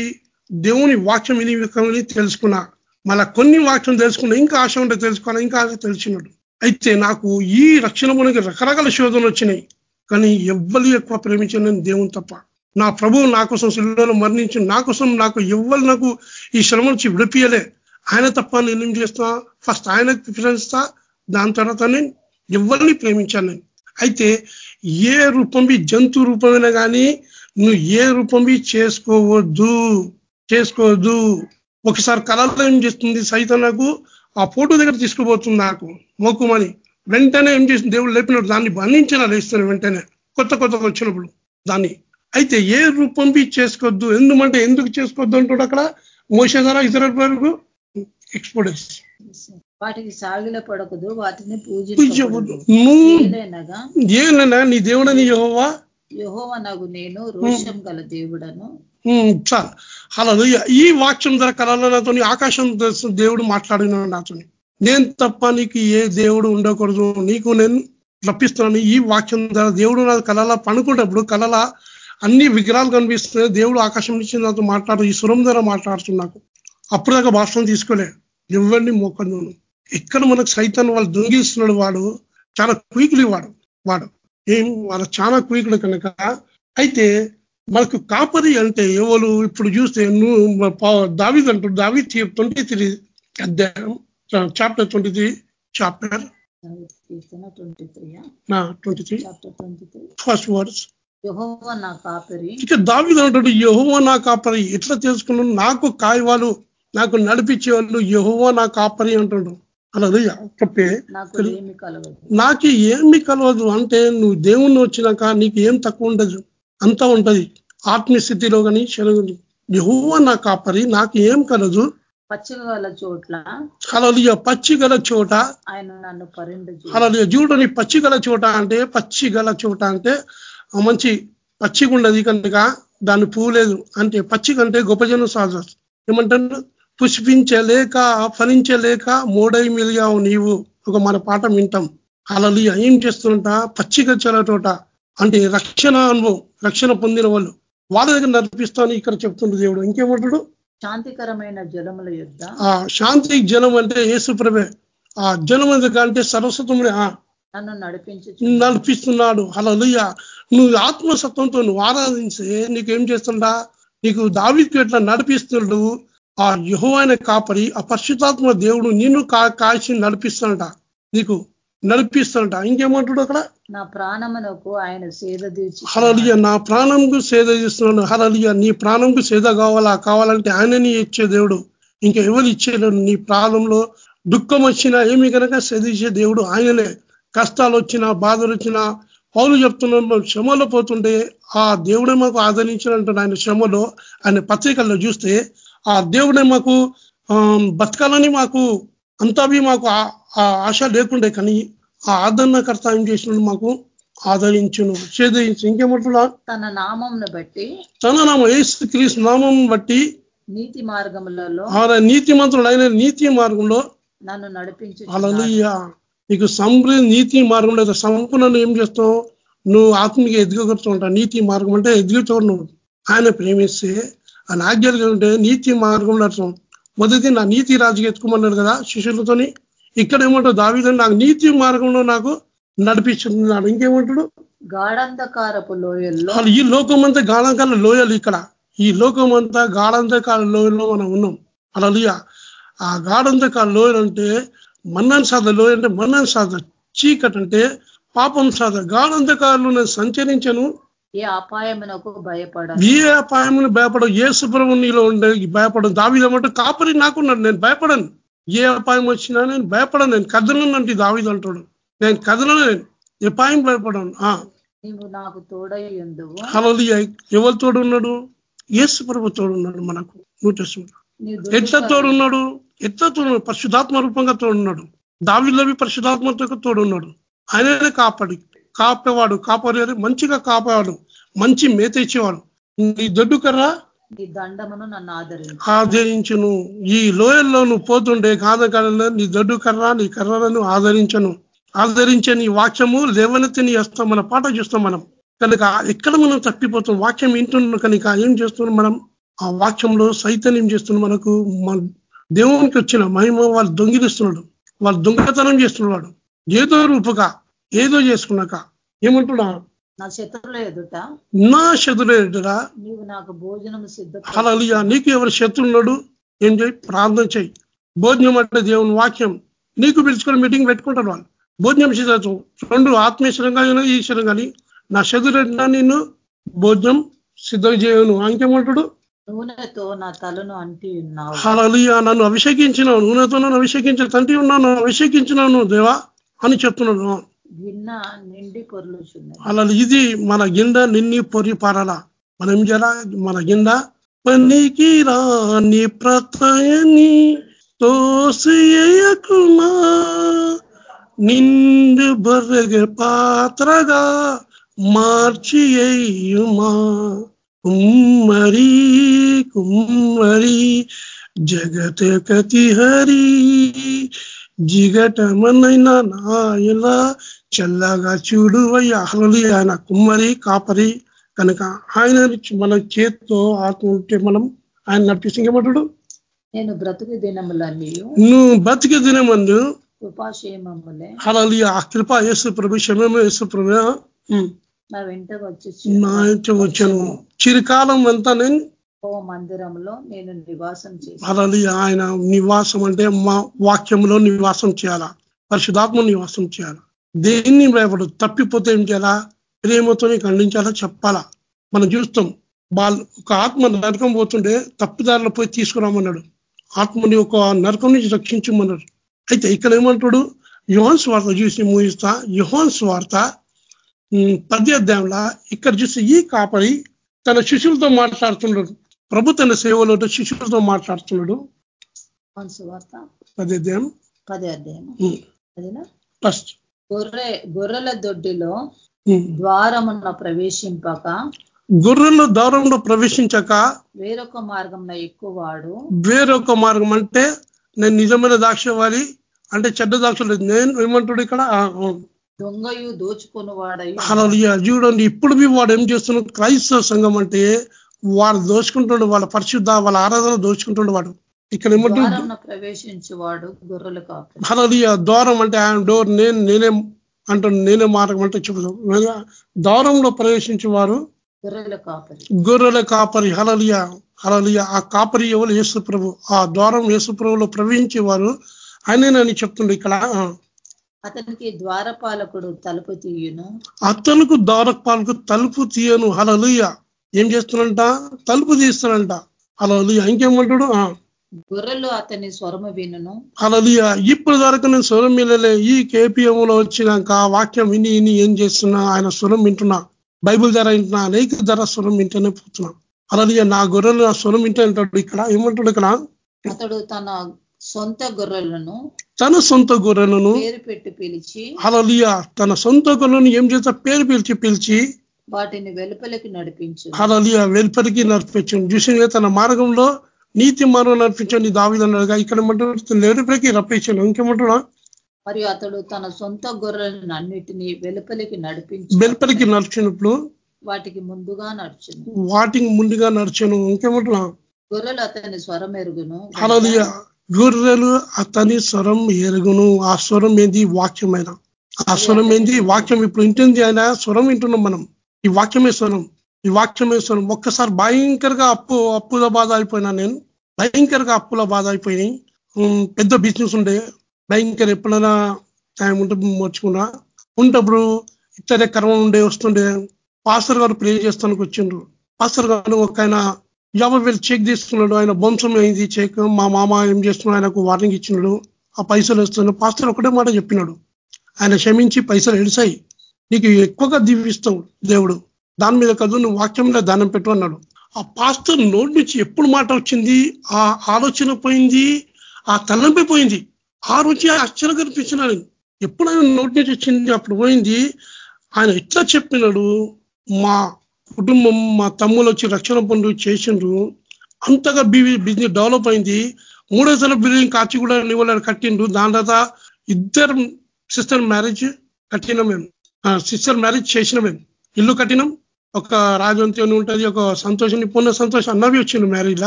దేవుని వాక్యం విని తెలుసుకున్నా. మళ్ళా కొన్ని వాక్యం తెలుసుకున్నా ఇంకా ఆశ ఉంటే తెలుసుకోవాలి ఇంకా ఆశ తెలిసినట్టు. అయితే నాకు ఈ రక్షణ మనకి రకరకాల శోధనలు వచ్చినాయి. కానీ ఎవ్వరు ఎక్కువ ప్రేమించిన దేవుని తప్ప. నా ప్రభువు నా కోసం శిల్లలో మరణించి నా కోసం నాకు ఎవ్వరు నాకు ఈ శ్రమ నుంచి విడిపియలే. ఆయన తప్ప నేను ఏం చేస్తా? ఫస్ట్ ఆయన ప్రిఫరెన్స్ దాని తర్వాత నేను ఎవరిని ప్రేమించాను నేను. అయితే ఏ రూపంబి జంతు రూపమైనా కానీ నువ్వు ఏ రూపంబి చేసుకోవద్దు. చేసుకోవద్దు. ఒకసారి కళల్లో ఏం చేస్తుంది? సైతం నాకు ఆ ఫోటో దగ్గర తీసుకుపోతుంది నాకు. మొక్కుమని వెంటనే ఏం చేసింది దేవుడు లేపినప్పుడు దాన్ని బంధించిన లేస్తాను వెంటనే. కొత్త కొత్తగా వచ్చినప్పుడు దాన్ని. అయితే ఏ రూపం చేసుకోవద్దు? ఎందుకంటే ఎందుకు చేసుకోవద్దు అంటాడు అక్కడ? మోసే ద్వారా ఇతర వరకు ఎక్స్పోర్టెస్ వాటికి సాగిల పడకదు వాటిని పూజించకూడదు. ఏనన్నా నీ దేవుడని యెహోవా? యెహోవనగు నేను రోషం గల దేవుడను. చాలు. అలా ఈ వాక్యం ధర కళలో నాతో ఆకాశం దేవుడు మాట్లాడిన నాతో నేను తప్ప నీకు ఏ దేవుడు ఉండకూడదు. నీకు నేను రప్పిస్తున్నాను. ఈ వాక్యం ద్వారా దేవుడు నా కళలా పనుకున్నప్పుడు కళల అన్ని విగ్రహాలు కనిపిస్తున్నాయి. దేవుడు ఆకాశం నుంచి నాతో మాట్లాడు. ఈ సురం ద్వారా మాట్లాడుతున్నాకు అప్పుడు దాకా భాషను తీసుకోలే. ఎవరిని మోకను ఇక్కడ మనకు సైతాన్ని వాళ్ళు దొంగిస్తున్నాడు వాడు చాలా క్వీకులు వాడు. వాడు. ఏం? వాళ్ళ చాలా క్వీకులు కనుక. అయితే మనకు కాపరి అంటే ఎవరు? ఇప్పుడు చూస్తే నువ్వు దావిద్ అంటాడు. దావి ట్వంటీ త్రీ అధ్యాయం chapter twenty three chapter twenty three first words ఇక దావిద అంటాడు యహోవా నా కాపరి. ఎట్లా తెలుసుకున్నాడు నాకు కాయవాళ్ళు నాకు నడిపించే వాళ్ళు యహోవా నా కాపరి అంటాడు. అలా చెప్పే నాకు ఏమి కలవదు. అంటే నువ్వు దేవుణ్ణి వచ్చినాక నీకు ఏం తక్కువ ఉండదు. అంతా ఉంటది. ఆత్మీయ స్థితిలో కానీ శరీరం యహోవా నా కాపరి నాకు ఏం కలదు. పచ్చిక గల చోట్ల అలా పచ్చి గల చోట ఆయన నన్ను పరిండు అలా చూడని పచ్చి గల చోట అంటే పచ్చి గల చోట అంటే మంచి పచ్చిగా ఉండదు కనుక దాన్ని పూలేదు అంటే పచ్చి కంటే గొప్పజన సాధ. ఏమంటారు? పుష్పించలేక ఫలించలేక మోడై మిలిగావు నీవు. ఒక మన పాట వింటాం. అలా ఏం చేస్తున్నట పచ్చిక చోట. అంటే రక్షణ అనుభవం రక్షణ పొందిన వాళ్ళు. వాళ్ళ దగ్గర నడిపిస్తాను ఇక్కడ చెప్తుండ్రు దేవుడు. ఇంకేమంటాడు? శాంతికరమైన జలముల యుద్ధ ఆ శాంతి జనం అంటే యేసుప్రభే ఆ జనం ఎందుకంటే సరస్వతముడే నన్ను నడిపించు నడిపిస్తున్నాడు. అలా నువ్వు ఆత్మసత్వంతో నువ్వు ఆరాధించే నీకేం చేస్తుండా? నీకు దావికి ఎట్లా నడిపిస్తున్నాడు ఆ యుహమైన కాపరి ఆ పరిశుద్ధాత్మ దేవుడు నిన్ను కా కాల్చి నడిపిస్తాడంట. నీకు నడిపిస్తాడంట. ఇంకేమంటాడు అక్కడ? నా ప్రాణమునకు ఆయన సేద తీర్చి హరలియ నా ప్రాణంకు సేద చేస్తున్నాడు హరలియ నీ ప్రాణంకు సేద కావాలా? కావాలంటే ఆయనని ఇచ్చే దేవుడు. ఇంకా ఎవరు ఇచ్చేలేడు నీ ప్రాణంలో దుఃఖం వచ్చినా ఏమి కనుక సేదించే దేవుడు ఆయననే. కష్టాలు వచ్చినా బాధలు వచ్చినా పౌలు చెప్తున్న శ్రమలో పోతుంటే ఆ దేవుడే మాకు ఆదరించినట్టు ఆయన శ్రమలో. ఆయన పత్రికల్లో చూస్తే ఆ దేవుడే మాకు బతకాలని మాకు అంతా మాకు ఆ ఆశ లేకుండే కానీ ఆ ఆదరణకర్త ఏం చేసినాడు మాకు ఆదరించును. చేదరించు ఇంకేమంటున్నా తన నామంను బట్టి తన నామం ఏసు క్రీస్ నామం బట్టి నీతి మార్గములలో నీతి మంత్రుడు ఆయన నీతి మార్గంలో నన్ను నడిపించు అలలుయ్యా నీకు సంప్ర నీతి మార్గంలో సంపూర్ణ ఏం చేస్తావు? నువ్వు ఆత్మీయ ఎదుగుతూ ఉంటావు. నీతి మార్గం అంటే ఎదుగుతావు నువ్వు. ఆయన ప్రేమిస్తే ఆయన ఆజ్ఞలు ఉంటే నీతి మార్గంలో మొదటి నా నీతి రాజుకి ఎత్తుకోమన్నాడు కదా శిష్యులతోని. ఇక్కడ ఏమంటావు దావిదని నాకు నీతి మార్గంలో నాకు నడిపిస్తున్నాడు ఇంకేమంటాడు? గాఢంధకారపు లోయల్లో ఈ లోకం అంతా గాఢంకాల లోయలు ఇక్కడ. ఈ లోకం అంతా గాఢంధకాల లోయల్లో మనం ఉన్నాం. అలా ఆ గాఢంధకాల లోయలు అంటే మన్నన్ సాధ లోయ అంటే మన్నన్ సాధ చీకట్ అంటే పాపం సాధ గాఢంధకాలంలో నేను సంచరించను. ఏ అపాయమునకు భయపడ ఏ అపాయమును భయపడవు ఏ సుబ్రహ్మ నీలో ఉండే భయపడను. దావిదమంటే కాపరి నాకున్నాడు. నేను భయపడను. ఏ అపాయం వచ్చినా నేను భయపడను. నేను కదలను అంటే దావిది అంటాడు నేను కదలను నేను ఎపాయం భయపడను. నాకు తోడై ఎవరు తోడు ఉన్నాడు యేసు ప్రభు తోడు ఉన్నాడు మనకు నూటెస్మెంట్ నీ ఎట్లా తోడున్నాడు? ఎట్లా తోడు పరిశుధాత్మ రూపంగా తోడున్నాడు. దావిలోవి పరిశుధాత్మతో తోడున్నాడు. ఆయననే కాపాడి కాపేవాడు కాపాడేది మంచిగా కాపాడు మంచి మేత ఇచ్చేవాడు. నీ దొడ్డు కర్ర నీ దండమును నన్ను ఆదరించు. ఆదరించును. ఈ లోయల్లో నువ్వు పోతుండే కాదకాలంలో నీ దడ్డు కర్ర నీ కర్రలను ఆదరించను. ఆదరించే నీ వాక్యము లేవనెత్తి నీ వస్తాం మన పాట చూస్తాం మనం. కనుక ఎక్కడ మనం తప్పిపోతాం? వాక్యం వింటున్నాం కనుక ఏం చేస్తున్నాం మనం? ఆ వాక్యంలో సైతం ఏం చేస్తున్నాం మనకు మన దేవునికి వచ్చిన మహిమ వాళ్ళు దొంగిలిస్తున్నాడు. వాళ్ళు దొంగతనం చేస్తున్నాడు ఏదో రూపక ఏదో చేసుకున్నాక ఏమంటున్నా నా శత్రుల ఎదుట నా శత్రులేటరా నీవు నాకు భోజనం సిద్ధ హలలియా నీకు ఎవరు శత్రున్నాడు ఏం చేయి? ప్రార్థన చేయి. భోజనం అంటే దేవుని వాక్యం. నీకు పిలుచుకొని మీటింగ్ పెట్టుకుంటారు వాళ్ళు. భోజనం సిద్ధం రెండు ఆత్మీయశ్వరంగా ఈశ్వరం కానీ నా శత్రులేటా నిన్ను భోజనం సిద్ధం చేయను? ఇంకేమంటాడు నూనెతో నా తలను అంటి ఉన్నావు. హలలియా నన్ను అభిషేకించినావు. నూనెతో నన్ను అభిషేకించిన తండ్రి ఉన్నాను. అభిషేకించినాను దేవా అని చెప్తున్నాడు. గిన్న నిండి పొరులుచున్నది. అలా ఇది మన గిండ నిన్ని పొరి పారాల. మనం ఏం చేయాలా? మన గిండ పనికి రాని ప్రతయని తోసియకుమా. నిండు బొర్రగ పాత్రగా మార్చి కుమ్మరి కుమ్మరి జగత కతి హరి జిగటమనైనా నాయలా చల్లగా చూడు అయ్యా. అసలు ఆయన కుమ్మరి కాపరి కనుక ఆయన మన చేతితో ఆత్మ ఉంటే మనం ఆయన నడిపిస్తే ఇంకేమంటాడు నేను బ్రతుకు దినములన్నీ నువ్వు బతికి దినమందు కృపాక్షేమములే అలా ఆ కృప యేసు ప్రభు క్షమేమో యేసు ప్రభు. నా వెంట వచ్చి నా ఇంటి వచ్చాను. చిరకాలం అంతా నేను ఓ మందిరంలో నేను నివాసం చేసి అలా ఆయన నివాసం అంటే మా వాక్యంలో నివాసం చేయాలా? పరిశుధాత్మ నివాసం చేయాలా? దేన్ని భయపడు తప్పిపోతే ఏం చేయాలా? ప్రేమతో ఖండించాలా? చెప్పాలా? మనం చూస్తాం. వాళ్ళు ఒక ఆత్మ నరకం పోతుంటే తప్పిదారిలో పోయి తీసుకురామన్నాడు. ఆత్మని ఒక నరకం నుంచి రక్షించమన్నాడు. అయితే ఇక్కడ ఏమంటాడు? యుహాన్ స్వార్థ చూసి ముగిస్తా. యుహాన్ స్వార్థ ఉమ్, పద్యాధ్యాయంలో ఇక్కడ చూసి ఈ కాపరి తన శిష్యులతో మాట్లాడుతున్నాడు. ప్రభు తన సేవలో శిష్యులతో మాట్లాడుతున్నాడు. సువార్త పదే అధ్యాయం. అదేనా? ఫస్ట్. గొర్రె గొర్రెల దొడ్డిలో ద్వారమున ప్రవేశింపక గొర్రెల దారంలో ప్రవేశించక వేరొక మార్గంలో ఎక్కువాడు వేరొక మార్గం అంటే నేను నిజమైన దాక్షవాలి అంటే చెడ్డ దాక్ష లేదు. నేను ఏమంటాడు ఇక్కడ? దొంగయు దోచుకుని హల్లెలూయా. చూడండి ఇప్పుడు మీ వాడు ఏం చేస్తున్నాడు? క్రైస్తవ సంఘం అంటే వాడు దోచుకుంటుండే వాళ్ళ పరిశుద్ధ వాళ్ళ ఆరాధన దోచుకుంటుండే వాడు. ఇక్కడ ద్వారమున ప్రవేశించువాడు గొర్రెలు హలలియ ద్వారం అంటే ఆయన డోర్ నేను నేనే అంటాను నేనే మార్గం అంటే చెబుతాం ద్వారంలో ప్రవేశించే వారు గొర్రెల కాపరి. హలలియ హలలియ ఆ కాపరి ఎవరు? యేసు ప్రభు ఆ ద్వారం యేసు ప్రభులో ప్రవహించేవారు ఆయనేనని చెప్తుండే ఇక్కడ. అతనికి ద్వారపాలకుడు తలుపు తీయును. అతనుకు ద్వారపాలకు తలుపు తీయను. హలలుయ ఏం చేస్తున్నంట తలుపు తీస్తానంట హలలుయ ఇంకేమంటాడు? గొర్రెలు అతని స్వరము వినును. హలలుయ ఇప్పుడు వరకు నేను స్వరం వినలే. ఈ KPM లో వచ్చినాక వాక్యం విని విని ఏం చేస్తున్నా? ఆయన స్వరం వింటున్నా. బైబిల్ ధర వింటున్నా. అనేక ధర స్వరం వింటూనే పోతున్నా. హలలుయ నా గొర్రెలు నా స్వరం వింటే అంటాడు ఇక్కడ. ఏమంటాడు ఇక్కడ? అతడు తన సొంత గొర్రెలను తన సొంత గొర్రెలను పేరు పెట్టి పిలిచి హలలుయ తన సొంత గొర్రెలను ఏం చేస్తా? పేరు పిలిచి పిలిచి వాటిని వెలుపలికి నడిపించు హలలియ వెలుపలికి నడిపించండి చూసిన తన మార్గంలో నీతి మార్గం నడిపించండి దావిదన్నాడుగా ఇక్కడ ఏమంటాడు వెలుపలికి రప్పించాను ఇంకేమంటున్నా మరియు అతడు తన సొంత గొర్రెలను అన్నిటినీ వెలుపలికి నడిపించి వెలుపలికి నడిచినప్పుడు వాటికి ముందుగా నడుచును. వాటికి ముందుగా నడిచాను. ఇంకేమంటున్నా గొర్రెలు అతని స్వరం ఎరుగును. హలలియ గొర్రెలు అతని స్వరం ఎరుగును. ఆ స్వరం ఏంది? వాక్యమైన. ఆ స్వరం ఏంది? వాక్యం ఇప్పుడు వింటుంది ఆయన. స్వరం వింటున్నాం మనం. ఈ వాక్యమే స్వరం. ఈ వాక్యం వేసుకొని ఒక్కసారి భయంకరంగా అప్పు అప్పుల బాధ అయిపోయినా నేను. భయంకరంగా అప్పుల బాధ అయిపోయినాయి పెద్ద బిజినెస్ ఉండే. భయంకర ఎప్పుడైనా టైం ఉంటే మర్చుకున్నా ఉంటప్పుడు ఇతరే క్రమం ఉండే వస్తుండే. పాస్టర్ గారు ప్రే చేస్తానికి వచ్చిండ్రు. పాస్టర్ గారు ఒక ఆయన యాభై వేలు చెక్ తీసుకున్నాడు. ఆయన వంశం అయింది చెక్ మా మామ ఏం చేస్తున్నాడు? ఆయనకు వార్నింగ్ ఇచ్చినాడు ఆ పైసలు వస్తున్నాడు పాస్టర్ ఒకటే మాట చెప్పినాడు. ఆయన క్షమించి పైసలు ఎడిసాయి నీకు ఎక్కువగా దీవిస్తావు దేవుడు. దాని మీద కాదు నువ్వు వాక్యంలో దానం పెట్టు అన్నాడు. ఆ పాస్టర్ నోటి నుంచి ఎప్పుడు మాట వచ్చింది? ఆ ఆలోచన పోయింది? ఆ తలంపి పోయింది. ఆ రుచి ఆశ్చర్య కనిపించినాడు. ఎప్పుడు ఆయన నోటి నుంచి వచ్చింది అప్పుడు పోయింది. ఆయన ఇట్లా చెప్పినాడు మా కుటుంబం మా తమ్ములు వచ్చి రక్షణ పనులు చేసిండ్రు. అంతగా బిజినెస్ డెవలప్ అయింది. మూడోసారి బిల్డింగ్ కాచి కూడా నివ్వలేడు కట్టిండు దాని తర్వాత ఇద్దరు సిస్టర్ మ్యారేజ్ కట్టినాం మేము. సిస్టర్ మ్యారేజ్ చేసినాం మేము. ఇల్లు కట్టినాం. ఒక రాజవంతి అని ఉంటుంది ఒక సంతోషం పొన్న సంతోషం అన్నవి వచ్చిండు మ్యారేజ్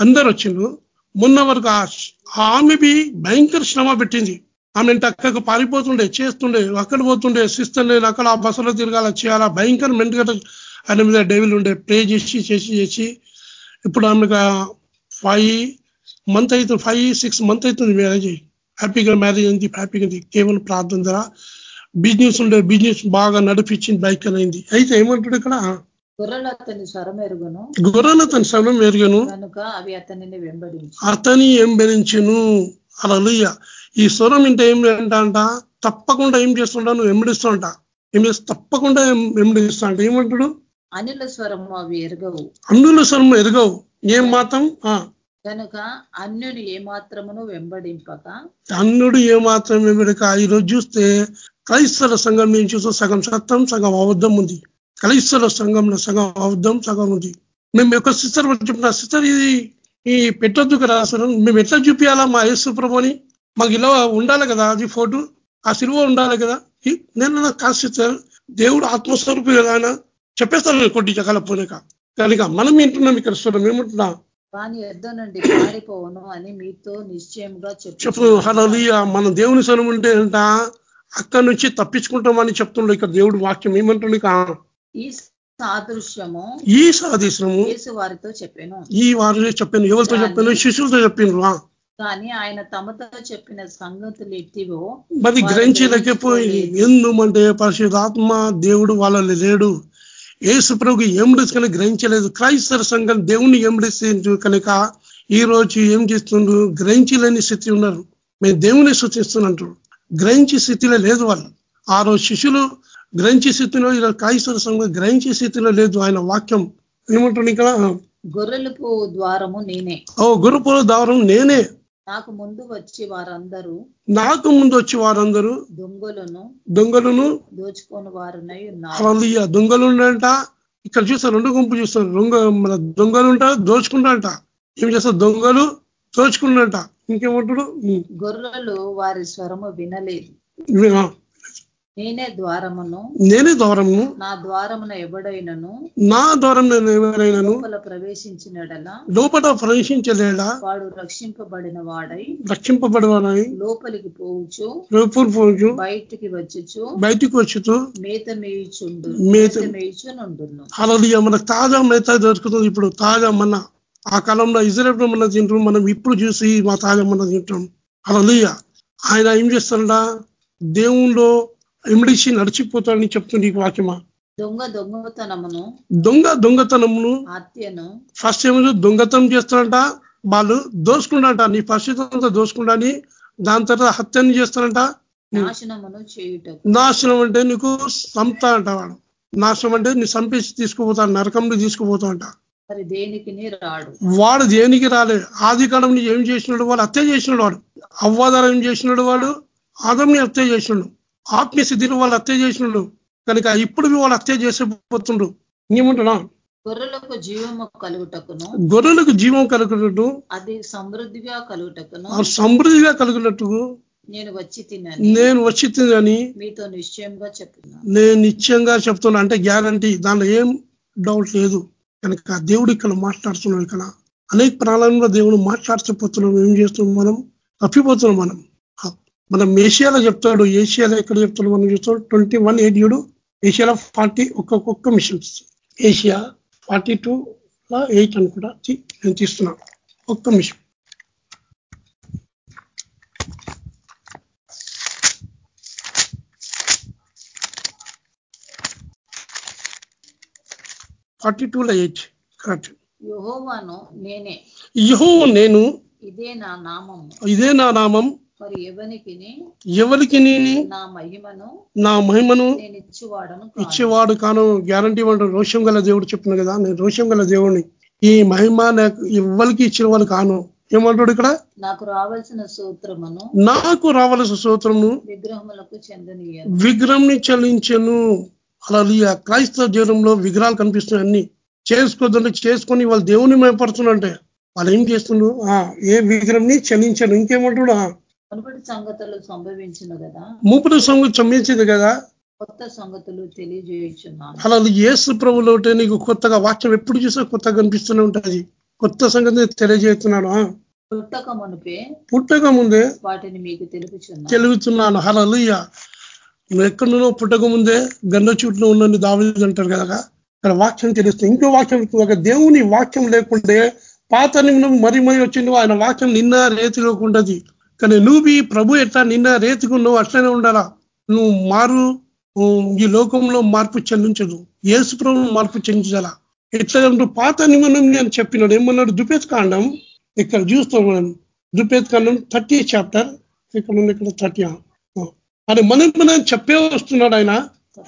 అందరు వచ్చిండ్రు. మొన్న వరకు ఆ ఆమె భయంకర శ్రమ పెట్టింది. ఆమె అక్కడ పారిపోతుండే చేస్తుండే అక్కడ పోతుండే సిస్టర్ లేదు అక్కడ ఆ బస్సులో తిరగాల చేయాలా భయంకర మెంటగా ఆయన మీద డెవిల్ ఉండే ప్రే చేసి చేసి చేసి. ఇప్పుడు ఆమెకు ఫైవ్ మంత్ అవుతుంది ఫైవ్ సిక్స్ మంత్ అవుతుంది మ్యారేజ్ హ్యాపీగా మ్యారేజ్ అయింది హ్యాపీగా ఉంది. కేవలం ప్రార్థన ద్వారా బిజినెస్ ఉండే బిజినెస్ బాగా నడిపించింది బైక్ అయింది అయితే ఏమంటాడు ఇక్కడ? గొర్రెలు అతని స్వరం ఎరుగును. గొర్రెల తన సమయం ఎరిగాను. కనుక అవి అతనిని వెంబడించు. అతని ఎంబెరించును అలలుయ్య ఈ స్వరం ఇంటే ఏం అంట. తప్పకుండా ఏం చేస్తుంటా? నువ్వు వెంబడిస్తుంట ఏం చేస్తా? తప్పకుండా వెంబడిస్తా అంటే. ఏమంటాడు? అనిల స్వరము అవి ఎరగవు. అందులో స్వరం ఎరగవు. ఏం మాత్రం? ఆ, కనుక అన్యుని ఏమాత్రమును వెంబడింపక అన్నుడు ఏమాత్రం వెంబడక. ఈరోజు చూస్తే క్రైస్తవ సంఘం మేము చూస్తే సగం సత్యం సగం అబద్ధం ఉంది. క్రైస్తవ సంఘంలో సగం అబద్ధం సగం ఉంది. మేము ఒక సిస్టర్ చెప్పిన సిస్టర్ ఇది ఈ పెట్టొద్దు కదా అసలు మేము ఎట్లా చూపించాలా మా యేసు ప్రభుని మాకు ఇలా ఉండాలి కదా అది ఫోటో ఆ సిలువ ఉండాలి కదా? నేను కాదు సిస్టర్ దేవుడు ఆత్మస్వరూపి కదా ఆయన చెప్పేస్తాను కొట్టి జగలపోయినాక కనుక మనం వింటున్నాం ఇక్కడ చూడం ఏమంటున్నాం వాని యుద్ధ నుండి పారిపోవను అని మీతో నిశ్చయంగా చెప్పు మన దేవుని సరం ఉంటే అంట అక్కడి నుంచి తప్పించుకుంటామని చెప్తుండ్రు ఇక్కడ దేవుడు వాక్యం ఏమంటుండే ఈ సాదృశ్యము ఈ యేసు వారితో చెప్పాను. ఈ వారు చెప్పాను ఎవరితో చెప్పాను? శిష్యులతో చెప్పిండ్రు. కానీ ఆయన తమతో చెప్పిన సంగతులు ఎట్టివో మరి గ్రహించలేకపోయి ఎందుమంటే పరిశుద్ధాత్మ దేవుడు వాళ్ళని లేడు. ఏసు ప్రభుకి ఎండిస్ కనుక గ్రహించలేదు. క్రైస్తవ సంఘం దేవుణ్ణి ఎండిస్తుంది కనుక ఈ రోజు ఏం చేస్తుండ్రు? గ్రహించలేని స్థితి ఉన్నారు. మేము దేవుని సూచిస్తున్నట్టు గ్రహించే స్థితిలో లేదు వాళ్ళు. ఆ రోజు శిష్యులు గ్రహించే స్థితిలో ఈరోజు క్రైస్తవ సంఘం గ్రహించే స్థితిలో లేదు ఆయన వాక్యం. ఏమంటుంది ఇక్కడ గొర్రెలకు ద్వారము నేనే. ఓ గురుపుల దావరం నేనే. నాకు ముందు వచ్చి వారందరూ నాకు ముందు వచ్చి వారందరూ దొంగలను దొంగలను దోచుకొని వారునై ఉన్నారు. దొంగలు ఉండంట ఇక్కడ చూస్తారు రెండు గుంపు చూస్తారు. దొంగ మన దొంగలు ఉంటా దోచుకుంటాంట ఏం చేస్తారు? దొంగలు దోచుకుంటాంట ఇంకేమంటాడు? గొర్రెలు వారి స్వరము వినలేదు. నేనే ద్వారమును నేనే ద్వారము నా ద్వారమున ఎవడైనను నా ద్వారం నేను ఎవరైనాను లోపల ప్రవేశించినడలా లోపల ప్రవేశించలేడా? వాడు రక్షింపబడిన వాడై రక్షింపబడవాలని లోపలికి పోవచ్చు లోపల పోచు బయటికి వచ్చుచు బయటికి వచ్చుతూ మేత మేయుచుండు మేత- మేయుచునుండును. హల్లెలూయా. మనకు తాజా మేత దొరుకుతుంది ఇప్పుడు తాజా మన ఆ కాలంలో ఇజ్రాయల్ మన తింటాం మనం ఇప్పుడు చూసి మా తాజా మన తింటాం హల్లెలూయా. ఆయన ఏం చేస్తాడా దేవుణ్ణిలో ఇమిడిచి నడిచిపోతాడని చెప్తుంది ఈ వాక్యమా? దొంగ దొంగతనమును దొంగ దొంగతనమును హత్యను. ఫస్ట్ ఏమో దొంగతనం చేస్తారంట వాళ్ళు దోసుకుంటారంట. నీ పరిస్థితి దోసుకుంటాని దాని తర్వాత హత్యని చేస్తారంట నాశనం అంటే నీకు సంత అంట వాడు. నాశనం అంటే నీ సంపేసి తీసుకుపోతాడు. నరకంలో తీసుకుపోతా అంట మరి దేనికి రాడు వాడు దేనికి రాలే? ఆది కాలంలో ఏం చేసినాడు వాడు హత్య చేసినాడు వాడు. అవ్వాధారం ఏం చేసినాడు వాడు? ఆదంని హత్య చేసినాడు. ఆత్మీయ స్థితిని వాళ్ళు హత్య చేసినాడు. కనుక ఇప్పుడు వాళ్ళు హత్య చేసేపోతుండ్రు ఏమంటున్నా గొర్రెలకు జీవము కలుగుటకును. గొర్రెలకు జీవం కలుగునట్టు అది సమృద్ధిగా కలుగుటకును. సమృద్ధిగా కలుగునట్టు నేను వచ్చి తినని. నేను వచ్చి తినని మీతో నిశ్చయంగా చెప్తున్నాను నేను నిశ్చయంగా చెప్తున్నా. అంటే గ్యారంటీ. దానిలో ఏం డౌట్ లేదు. కనుక దేవుడు ఇక్కడ మాట్లాడుతున్నాడు ఇక్కడ అనేక ప్రాణాలలో దేవుడు మాట్లాడుతూ ఏం చేస్తున్నాం మనం? తప్పిపోతున్నాం మనం. మనం ఏషియాలో చెప్తాడు. ఏషియాలో ఎక్కడ చెప్తాడు మనం చూస్తాడు? ట్వంటీ వన్ ఎయిట్ ఏషియాలో ఫార్టీ ఒక్కొక్క missions. Asia forty two eight అనుకుంటా. కూడా నేను తీస్తున్నాను ఒక్క మిషన్. ఫార్టీ టూలో ఎయిట్ కరెక్ట్ యహోవాను నేనే. యహో నేను. ఇదే నా నామము. ఇదే నా నామం. మరి ఎవరికి నేను? నా మహిమను. నా మహిమను. నేను ఇచ్చువాడను కాను. ఇచ్చేవాడు కాను. గ్యారంటీ వాడు రోషం గల దేవుడు చెప్పిన కదా. నేను రోషం గల దేవుడిని ఈ మహిమ నాకు ఎవరికి ఇచ్చిన వాళ్ళు కాను. ఏమంటాడు ఇక్కడ? నాకు రావాల్సిన సూత్రమును. నాకు రావలసిన సూత్రము విగ్రహములకు చెందనీయ విగ్రహంని చెల్లించను. అలా క్రైస్తవ జీవనంలో విగ్రహాలు కనిపిస్తున్నాయి అన్ని చేసుకోద్దంటే చేసుకొని వాళ్ళు దేవుని మేపడుతున్నంటే వాళ్ళు ఏం చేస్తుండ్రు? ఆ, ఏ విగ్రహంని చెల్లించను ఇంకేమంటాడు? మునుపటి సంగతులు సంభవించిన కదా? మూపుడు సొంగు చమ్మించింది కదా? కొత్త సంగతులు తెలియజేయుచున్నాను. అలా ఏసు ప్రభులో ఉంటే నీకు కొత్తగా వాక్యం ఎప్పుడు చూసా కొత్తగా కనిపిస్తూనే ఉంటుంది. కొత్త సంగతి తెలియజేస్తున్నాను. పుట్టక మునిపే పుట్టక ముందే వాటిని మీకు తెలుపుచున్నాను. తెలుగుతున్నాను హలలుయ్య నువ్వు ఎక్కడున్నో పుట్టక ముందే గండ చుట్టూ ఉన్నది దావేది అంటారు కదా ఇక్కడ వాక్యం తెలుస్తుంది. ఇంకో వాక్యం ఒక దేవుని వాక్యం లేకుంటే పాత నిమ్నం మరి మరి వచ్చిండు ఆయన వాక్యం నిన్న రేతిలోకి ఉండదు కానీ నువ్వు ఈ ప్రభు ఎట్లా నిన్న రేతికు నువ్వు అట్లనే ఉండాలా? నువ్వు మారు ఈ లోకంలో మార్పు చెందించదు. ఏసు ప్రభు మార్పు చెందించాలా? ఎట్లా అంటే పాత నిమ్మనం నేను చెప్పినాడు. ఏమన్నాడు? దుపేత్ కాండం ఇక్కడ చూస్తాం మనం. దుపేత్ కాండం థర్టీ చాప్టర్ ఇక్కడ ఇక్కడ థర్టీ. అని మనం మనం చెప్పే వస్తున్నాడు ఆయన.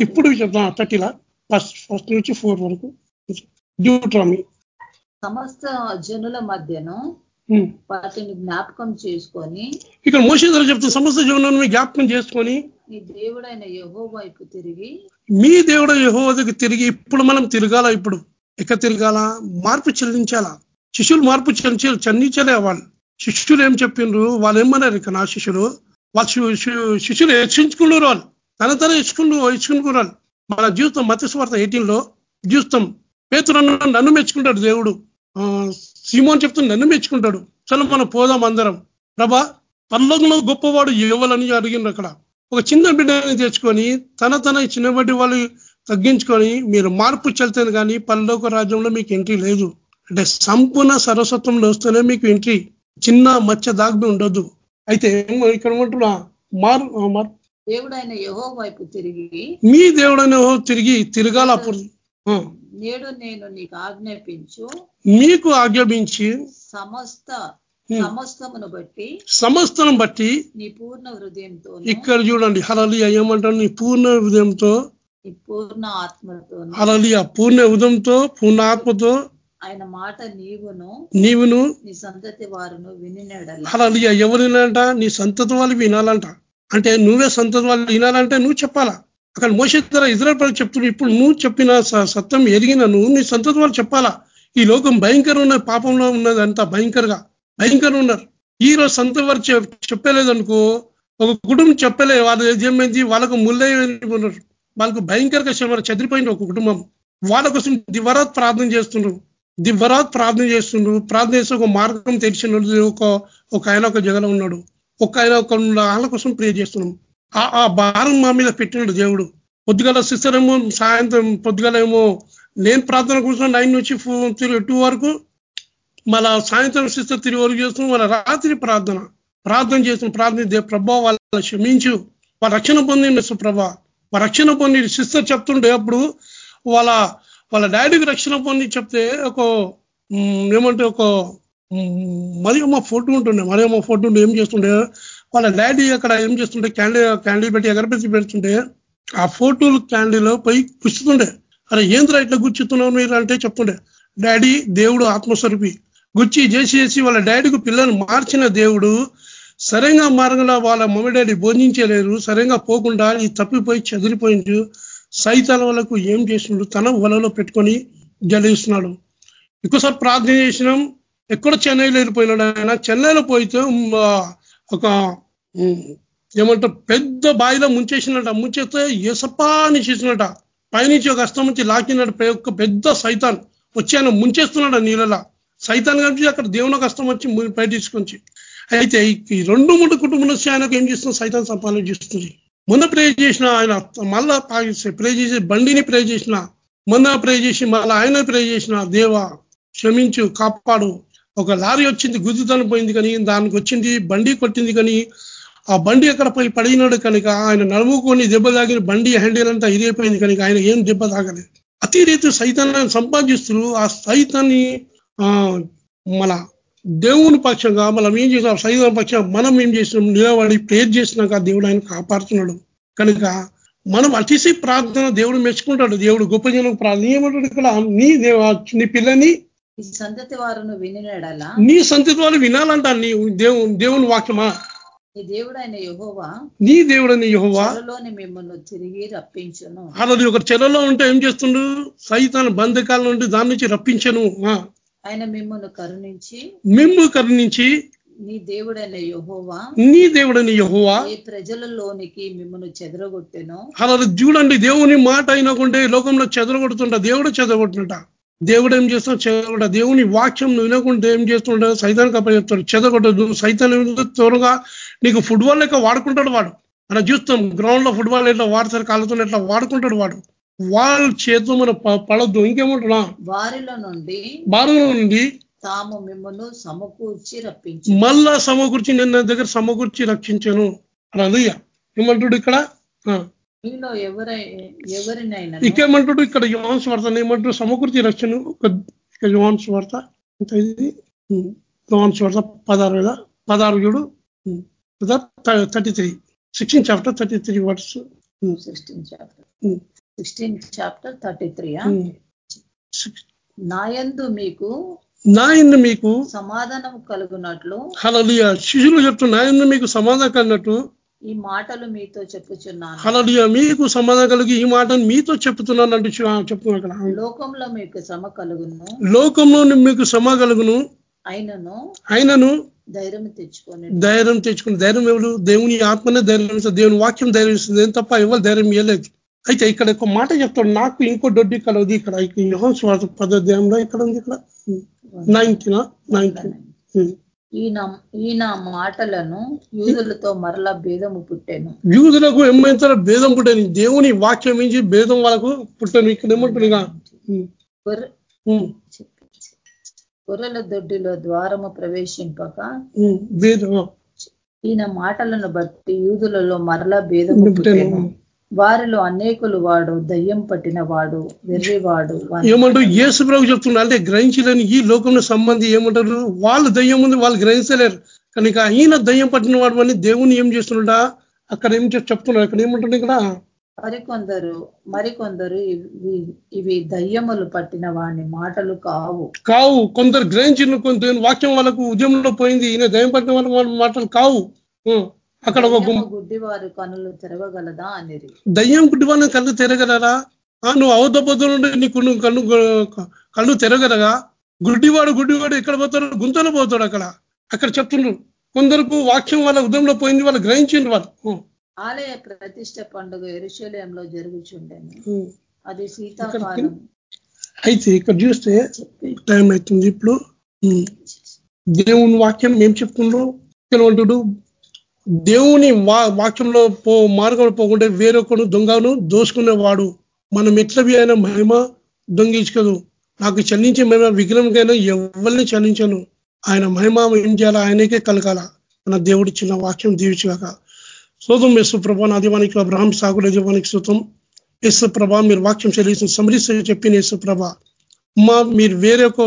ఇప్పుడు చెప్తాం థర్టీలా ఫస్ట్ ఫస్ట్ నుంచి ఫోర్ వరకు. డ్యూట్రామి సమస్త జనుల మధ్యను. వాటిని జ్ఞాపకం చేసుకొని ఇక్కడ మోసేదారు చెప్తున్న సమస్త జీవనాన్ని జ్ఞాపకం చేసుకొని నీ దేవుడైన యహో వైపు తిరిగి మీ దేవుడు యహోవదకి తిరిగి ఇప్పుడు మనం తిరగాల? ఇప్పుడు ఎక్కడ తిరగాల? మార్పు చెల్లించాలా? శిష్యులు మార్పు చెల్లించాలి చెల్లించలే వాళ్ళు శిష్యులు ఏం చెప్పిండ్రు? వాళ్ళు ఏమన్నారు ఇక నా శిష్యులు? వాళ్ళు శి- శిష్యులు హెచ్చించుకున్నారు వాళ్ళు తన తన హెచ్చుకుంటూ హెచ్చుకున్నారు మన జీవితం మత్స్వార్త ఎయిటీన్లో జీవితం. పేతురు నన్ను మెచ్చుకుంటాడు దేవుడు. సీమోన్ చెప్తున్న నన్ను మెచ్చుకుంటాడు. చలో మనం పోదాం అందరం. ప్రభా పల్లంలో గొప్పవాడు ఇవ్వాలని అడిగిండ్రు అక్కడ? ఒక చిన్న బిడ్డని తెచ్చుకొని తన తన చిన్నబడి వాళ్ళు తగ్గించుకొని మీరు మార్పు చెల్తేనే కానీ పల్లోక రాజ్యంలో మీకు ఎంట్రీ లేదు. అంటే సంపూర్ణ సరస్వత్వంలో వస్తేనే మీకు ఎంట్రీ. చిన్న మచ్చ దాగ్మి ఉండొద్దు. అయితే ఇక్కడ ఉంటున్నా మారు దేవుడైన యహో వైపు తిరిగి. మీ దేవుడని తిరిగి తిరగాల అప్పుడు. నేడు నేను నీకు ఆజ్ఞాపించు. మీకు ఆజ్ఞాపించి సమస్త. సమస్తమును బట్టి సమస్తం బట్టి నీ పూర్ణ హృదయంతో ఇక్కడ చూడండి హలలియ ఏమంటారు నీ పూర్ణ హృదయంతో నీ పూర్ణ ఆత్మతో హలలియ పూర్ణ హృదయంతో పూర్ణ ఆత్మతో ఆయన మాట నీవును నీవును నీ సంతతి వారును వినినడల. హలలియ ఎవరినంట నీ సంతతి వాళ్ళు వినాలంట. అంటే నువ్వే సంతతి వాళ్ళు వినాలంటే నువ్వు చెప్పాలా? అక్కడ మోసేద్దర ఇజ్రాయల్ ప్రజలు చెప్తున్నారు ఇప్పుడు నువ్వు చెప్పిన సత్యం ఎరిగిన నువ్వు నీ సంతతి వాళ్ళు చెప్పాలా? ఈ లోకం భయంకరం ఉన్నది పాపంలో ఉన్నది అంతా భయంకరంగా. భయంకరం ఉన్నారు. ఈ రోజు సంతతి వారు చెప్- చెప్పలేదనుకో ఒక కుటుంబం చెప్పలే వాళ్ళు ఏమైంది వాళ్ళకు ఉన్నారు. వాళ్ళకు భయంకరంగా శ్రమ చెదిరిపోయింది ఒక కుటుంబం. వాళ్ళ కోసం దివరాత్ ప్రార్థన చేస్తుండ్రు దివరాత్ ప్రార్థన చేస్తుండ్రు ప్రార్థన చేసి ఒక మార్గం తెలిసిన ఒక ఒక ఆయన ఒక జగలో ఉన్నాడు. ఒక ఆయన ఒక వాళ్ళ కోసం ప్రే చేస్తున్నాం. ఆ ఆ భారం మా మీద పెట్టినాడు దేవుడు. పొద్దుగల సిస్టర్ ఏమో సాయంత్రం పొద్దుగల ఏమో నేను ప్రార్థన కూర్చున్న నైన్ నుంచి టూ వరకు మళ్ళా సాయంత్రం సిస్టర్ తిరిగి వరకు చేస్తున్నాం. వాళ్ళ రాత్రి ప్రార్థన. ప్రార్థన చేస్తున్న ప్రార్థన దే ప్రభా వాళ్ళ క్షమించు. వాళ్ళ రక్షణ పొందిండు ప్రభా వాళ్ళ రక్షణ పొంది సిస్టర్ చెప్తుండే అప్పుడు వాళ్ళ వాళ్ళ డాడీకి రక్షణ పొంది చెప్తే ఒక ఏమంటే ఒక మరియమ్మ ఫోటో ఉంటుండే మరియమ్మ ఫోటో ఉంటే ఏం చేస్తుండే వాళ్ళ డాడీ అక్కడ ఏం చేస్తుండే క్యాండిల్ క్యాండిల్ పెట్టి అగరబత్తి పెడుతుంటే ఆ ఫోటోలు క్యాండిల్లో పోయి గుచ్చుతుండే. అరే ఏంద్రా ఇట్లా గుచ్చుతున్నావు మీరు అంటే చెప్తుండే. డాడీ దేవుడు ఆత్మస్వరూపి. గుచ్చి చేసి చేసి వాళ్ళ డాడీకి పిల్లలు మార్చిన దేవుడు సరైన మార్గంలో వాళ్ళ మమ్మీ డాడీ బోధించలేరు సరైన పోకుండా ఈ తప్పిపోయి చెదిరిపోయిండు. సైతాల వాళ్ళకు ఏం చేసినాడు తన వలలో పెట్టుకొని జలిస్తున్నాడు. ఎక్కువసారి ప్రార్థన చేసినాం ఎక్కడ చెన్నైలో వెళ్ళిపోయినాడు ఆయన. చెన్నైలో పోయితే ఒక ఏమంటారు పెద్ద బావిలో ముంచేసినట. ముంచేస్తే ఎసపా అని చేసినట. పైనుంచి ఒక అస్తం నుంచి లాకినాడు ఒక పెద్ద సైతాన్. వచ్చి ఆయన ముంచేస్తున్నాడు ఆ నీళ్ళలో. సైతాన్ కనిపించి అక్కడ దేవుని కష్టం వచ్చి బయట తీసుకొచ్చి. అయితే ఈ రెండు మూడు కుటుంబంలో వచ్చి ఆయనకు ఏం చేస్తుంది సైతాన్ సంపాదన చేస్తుంది. మొన్న ప్రే చేసిన ఆయన మళ్ళా ప్రే చేసి బండిని ప్రే చేసిన మొన్న ప్రే చేసి మళ్ళీ ఆయన ప్రే చేసిన దేవా క్షమించు కాపాడు. ఒక లారీ వచ్చింది గుద్దుతను పోయింది కానీ దానికి వచ్చింది బండి కొట్టింది కానీ ఆ బండి ఎక్కడ పోయి పడినాడు కనుక ఆయన నడుముకొని దెబ్బ తాగిన బండి హ్యాండిల్ అంతా ఇదైపోయింది కనుక ఆయన ఏం దెబ్బ తాగలేదు. అతి రీతి సైతాన్ని సంపాదిస్తున్నారు. ఆ సైతాన్ని ఆ మన దేవుని పక్షంగా మనం ఏం చేసాం సైతం పక్షంగా మనం ఏం చేసినాం? నిలబడి ప్రేర్ చేసినాక దేవుడు ఆయన కాపాడుతున్నాడు. కనుక మనం అతిశి ప్రార్థన దేవుడు మెచ్చుకుంటాడు. దేవుడు గొప్ప జనం ప్రార్థన ఏమంటాడు ఇక్కడ? నీ దేవ నీ పిల్లని సంతతి వినినడల? నీ సంతతి వాళ్ళు వినాలంట నీ దేవుని దేవుని వాక్యమా? ఈ దేవుడైన యహోవా నీ దేవుడని యహోవా మిమ్మల్ని తిరిగి రప్పించును. అలాది ఒక చెరలో ఉంటే ఏం చేస్తుండు? సైతాన్ బంధకాల నుండి దాని నుంచి రప్పించను. ఆయన మిమ్మల్ని కరుణించి మిమ్ము కరుణించి నీ దేవుడైన యహోవా నీ దేవుడని యహోవా ఏ ప్రజలలోనికి మిమ్మల్ని చెదరగొట్టెను అలా చూడండి దేవుని మాట అయినకుంటే లోకంలో చెదరగొడుతుంట దేవుడు చెదరగొట్టినట దేవుడు ఏం చేస్తాడు? చెదరగొట్ట దేవుని వాక్యం వినకుంటే ఏం చేస్తుంటా? సైతానికి అప్ప చెప్తాడు చెదరగొట్టదు సైతాన్ త్వరగా నీకు ఫుట్బాల్ లెక్క వాడుకుంటాడు వాడు. మనం చూస్తాం గ్రౌండ్లో ఫుట్బాల్ ఎట్లా వాడతారు కాళ్ళతో ఎట్లా వాడుకుంటాడు వాడు. వాళ్ళ చేతిలో మనం ప- పడొద్దు ఇంకేమంటున్నా? వారిలో నుండి భారంలో నుండి తాము మిమ్మల్ని సమకూర్చి రప్పించు మళ్ళా సమకూర్చి నిన్న దగ్గర సమకూర్చి రక్షించాను. అలా ఏమంటాడు ఇక్కడ. మీలో ఎవరై ఎవరినైనా ఇంకేమంటాడు ఇక్కడ యువాన్స్ వార్త ఏమంటాడు సమకూర్చి రక్షణ ఒక యువాన్స్ వార్త ఎంత ఇది? యువాన్స్ వార్త పదహారు వేల పదహారు ఏడు. Thirty three. Sixteen chapter thirty three words. Sixteen chapter. Sixteen chapter thirty three నాయందు మీకు నా ఇందు మీకు సమాధానం కలుగునట్లు హలలియ శిష్యులు చెప్తున్నా నా ఇందు మీకు సమాధానం అన్నట్టు ఈ మాటలు మీతో చెప్పుచున్నాను. హలలియ మీకు సమాధానం కలిగి ఈ మాటను మీతో చెప్తున్నాను అంటూ చెప్తున్నా అక్కడ లోకంలో మీకు శ్రమ కలుగును. లోకంలో మీకు శ్రమ కలుగును. అయినను అయినను ధైర్యం తెచ్చుకొని ధైర్యం తెచ్చుకుని ధైర్యం ఎవరు? దేవుని ఆత్మనే ధైర్యం ఇస్తుంది దేవుని వాక్యం ధైర్యం ఇస్తుంది ఏం తప్ప ఎవరు ధైర్యం ఇవ్వలేదు. అయితే ఇక్కడ ఒక మాట చెప్తాడు నాకు ఇంకో దొడ్డి కలవది ఇక్కడ. యోహన్ స్వార్థ పదోధ్యాయంలో ఇక్కడ ఉంది ఇక్కడ? నైన్టీన్? ఈయన ఈయన మాటలను యూదులతో మరలా భేదము పుట్టాను. యూదులకు ఏమైతే భేదం పుట్టని. దేవుని వాక్యం నుంచి భేదం వాళ్ళకు పుట్టాను. ఇక్కడ ఉమ్, గొర్రెల దొడ్డిలో ద్వారము ప్రవేశింపక భేదం. ఈయన మాటలను బట్టి యూదులలో మరలా భేదము పుట్టాను. పుట్టాను. వారిలో అనేకులు వాడు దయ్యం పట్టిన వాడు వెర్రివాడు ఏమంటారు? యేసు ప్రభు చెప్తున్నారు అంటే గ్రహించలేని ఈ లోకంలో సంబంధి ఏమంటారు? వాళ్ళు దయ్యం ఉంది వాళ్ళు గ్రహించలేరు. కనుక ఈయన దయ్యం పట్టిన వాడు అని దేవుని ఏం చేస్తున్నాడా? అక్కడ ఏం చెప్- చెప్తున్నాడు అక్కడ ఏమంటుంది ఇక్కడ? మరికొందరు మరికొందరు ఇవి ఇవి దయ్యములు పట్టిన వాని మాటలు కావు. కావు. కొందరు గ్రహించిన కొంత వాక్యం వాళ్ళకు ఉద్యమంలో పోయింది. ఈయన దయ్యం పట్టిన వాళ్ళ మాటలు కావు. అక్కడ ఒక గుడ్డివారు కనులు తెరవగలదా అనేది దయ్యం గుడ్డి వాళ్ళని కళ్ళు తెరగలరా? నువ్వు అవద్ద పొద్దున ఉండి నీకు నువ్వు కళ్ళు కళ్ళు తెరగలగా గుడ్డివాడు గుడ్డివాడు ఎక్కడ పోతాడు? గుంతలో పోతాడు అక్కడ. అక్కడ చెప్తుండ్రు. కొందరకు వాక్యం వాళ్ళ ఉదయంలో పోయింది వాళ్ళు గ్రహించిండ్రు వాళ్ళు. ఆలయ ప్రతిష్ట పండుగ ఎరుశలేంలో జరుగుచుండెను. ఉం. అది శీతాకాలం అయితే ఇక్కడ చూస్తే టైం అవుతుంది ఇప్పుడు. దేవుని వాక్యం ఏం చెప్తుండ్రు? అంటుడు దేవుని వా వాక్యంలో పో మార్గంలో పోకుంటే వేరొకడు దొంగను దోసుకునేవాడు. మనం ఎట్లవి అయినా మహిమ దొంగించుకోదు నాకు చెల్లించే మహిమ విగ్రహంకైనా ఎవరిని చెల్లించను ఆయన మహిమ ఏం చేయాలా ఆయనకే కలగాల. మన దేవుడి చిన్న వాక్యం దీవించాక శోతం యేసు ప్రభా నా దీవానికి అబ్రహం సాగుల దీవానికి శుతం యేసు ప్రభా మీరు వాక్యం చెల్లించిన సమరిస్తూ చెప్పిన యేసు ప్రభా. మా మీరు వేరే ఒక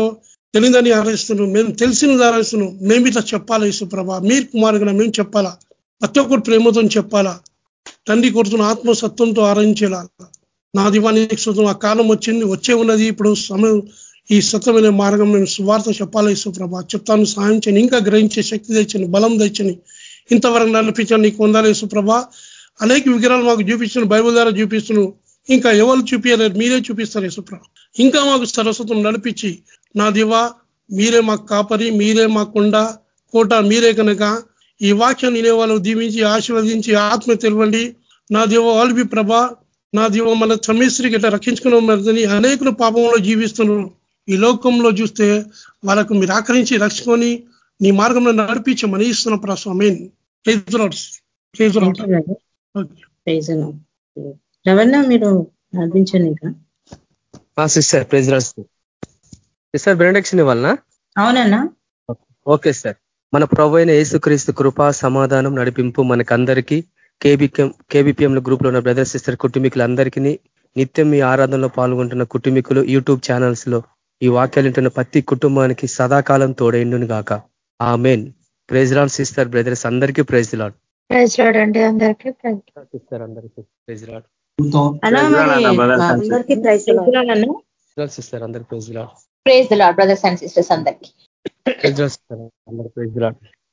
తెలియదని ఆలోచిస్తున్నాం మేము తెలిసిన ఆలోచిస్తున్నాం మేము ఇట్లా చెప్పాలా యేసు ప్రభా? మీరు కుమారుగా మేము చెప్పాలా? ప్రతి ఒక్కరు ప్రేమతో చెప్పాలా? తండ్రి కొడుతున్న ఆత్మ సత్వంతో ఆరాధించేలా? నా దివానికి శుతం ఆ కాలం వచ్చింది వచ్చే ఉన్నది. ఇప్పుడు సమయం ఈ సత్యమైన మార్గం నేను సువార్త చెప్పాలా యేసు చెప్తాను సహాయం చేయని ఇంకా గ్రహించే శక్తి తెచ్చని బలం తెచ్చని ఇంతవరకు నడిపించాను నీకు వందాలి యేసు అనేక విగ్రహాలు మాకు చూపించిన బైబుల్ ద్వారా చూపిస్తును ఇంకా ఎవరు చూపించలేరు మీరే చూపిస్తారు యేసుప్రభ ఇంకా మాకు సరస్వతం నడిపించి నా దివా మీరే మాకు కాపరి మీరే మా కొండ కోట మీరే కనుక ఈ వాక్యం వినే వాళ్ళు దీవించి ఆశీర్వదించి ఆత్మ తెలివండి నా దివ వాల్బి ప్రభ నా దివ మన చమేశ్వరికి ఇట్లా రక్షించుకుని అనేకులు పాపంలో జీవిస్తున్నారు. ఈ లోకంలో చూస్తే వాళ్ళకు మీరు ఆకరించి రక్షించుకొని నీ మార్గంలో నడిపించి మన ఇస్తున్న ప్రస్వామీన్ రవణ మీరు నడిపించండి ఇంకా. సిస్టర్ ప్రైజ్ రాస్ సిస్టర్ బెనడక్షన్ ఇవ్వాలనా అవునన్నా. ఓకే సార్ మన ప్రభు అయిన యేసుక్రీస్తు కృపా సమాధానం నడిపింపు మనకందరికీ కేబిపిఎం కేబిపిఎంల గ్రూప్లో ఉన్న బ్రదర్ సిస్టర్ కుటుంబీకులందరికీ నిత్యం మీ ఆరాధనలో పాల్గొంటున్న కుటుంబీకులు యూట్యూబ్ ఛానల్స్లో ఈ వాక్యాలు వింటున్న ప్రతి కుటుంబానికి సదాకాలం తోడైండును గాక. ఆ main praise Lord sister brothers అందరికీ ప్రైజ్ లాడ్. ప్రైజ్ లాడ్ అండి అందరికీ సిస్టర్ అందరికీ ప్రైజ్ లాడ్. ప్రైజ్ అన్నా సిస్టర్ అందరికీ praise Lord. Praise the Lord brothers and sisters అందరికి. ప్రైజ్ లాడ్ సిస్టర్ అందరికీ ప్రైజ్ లాడ్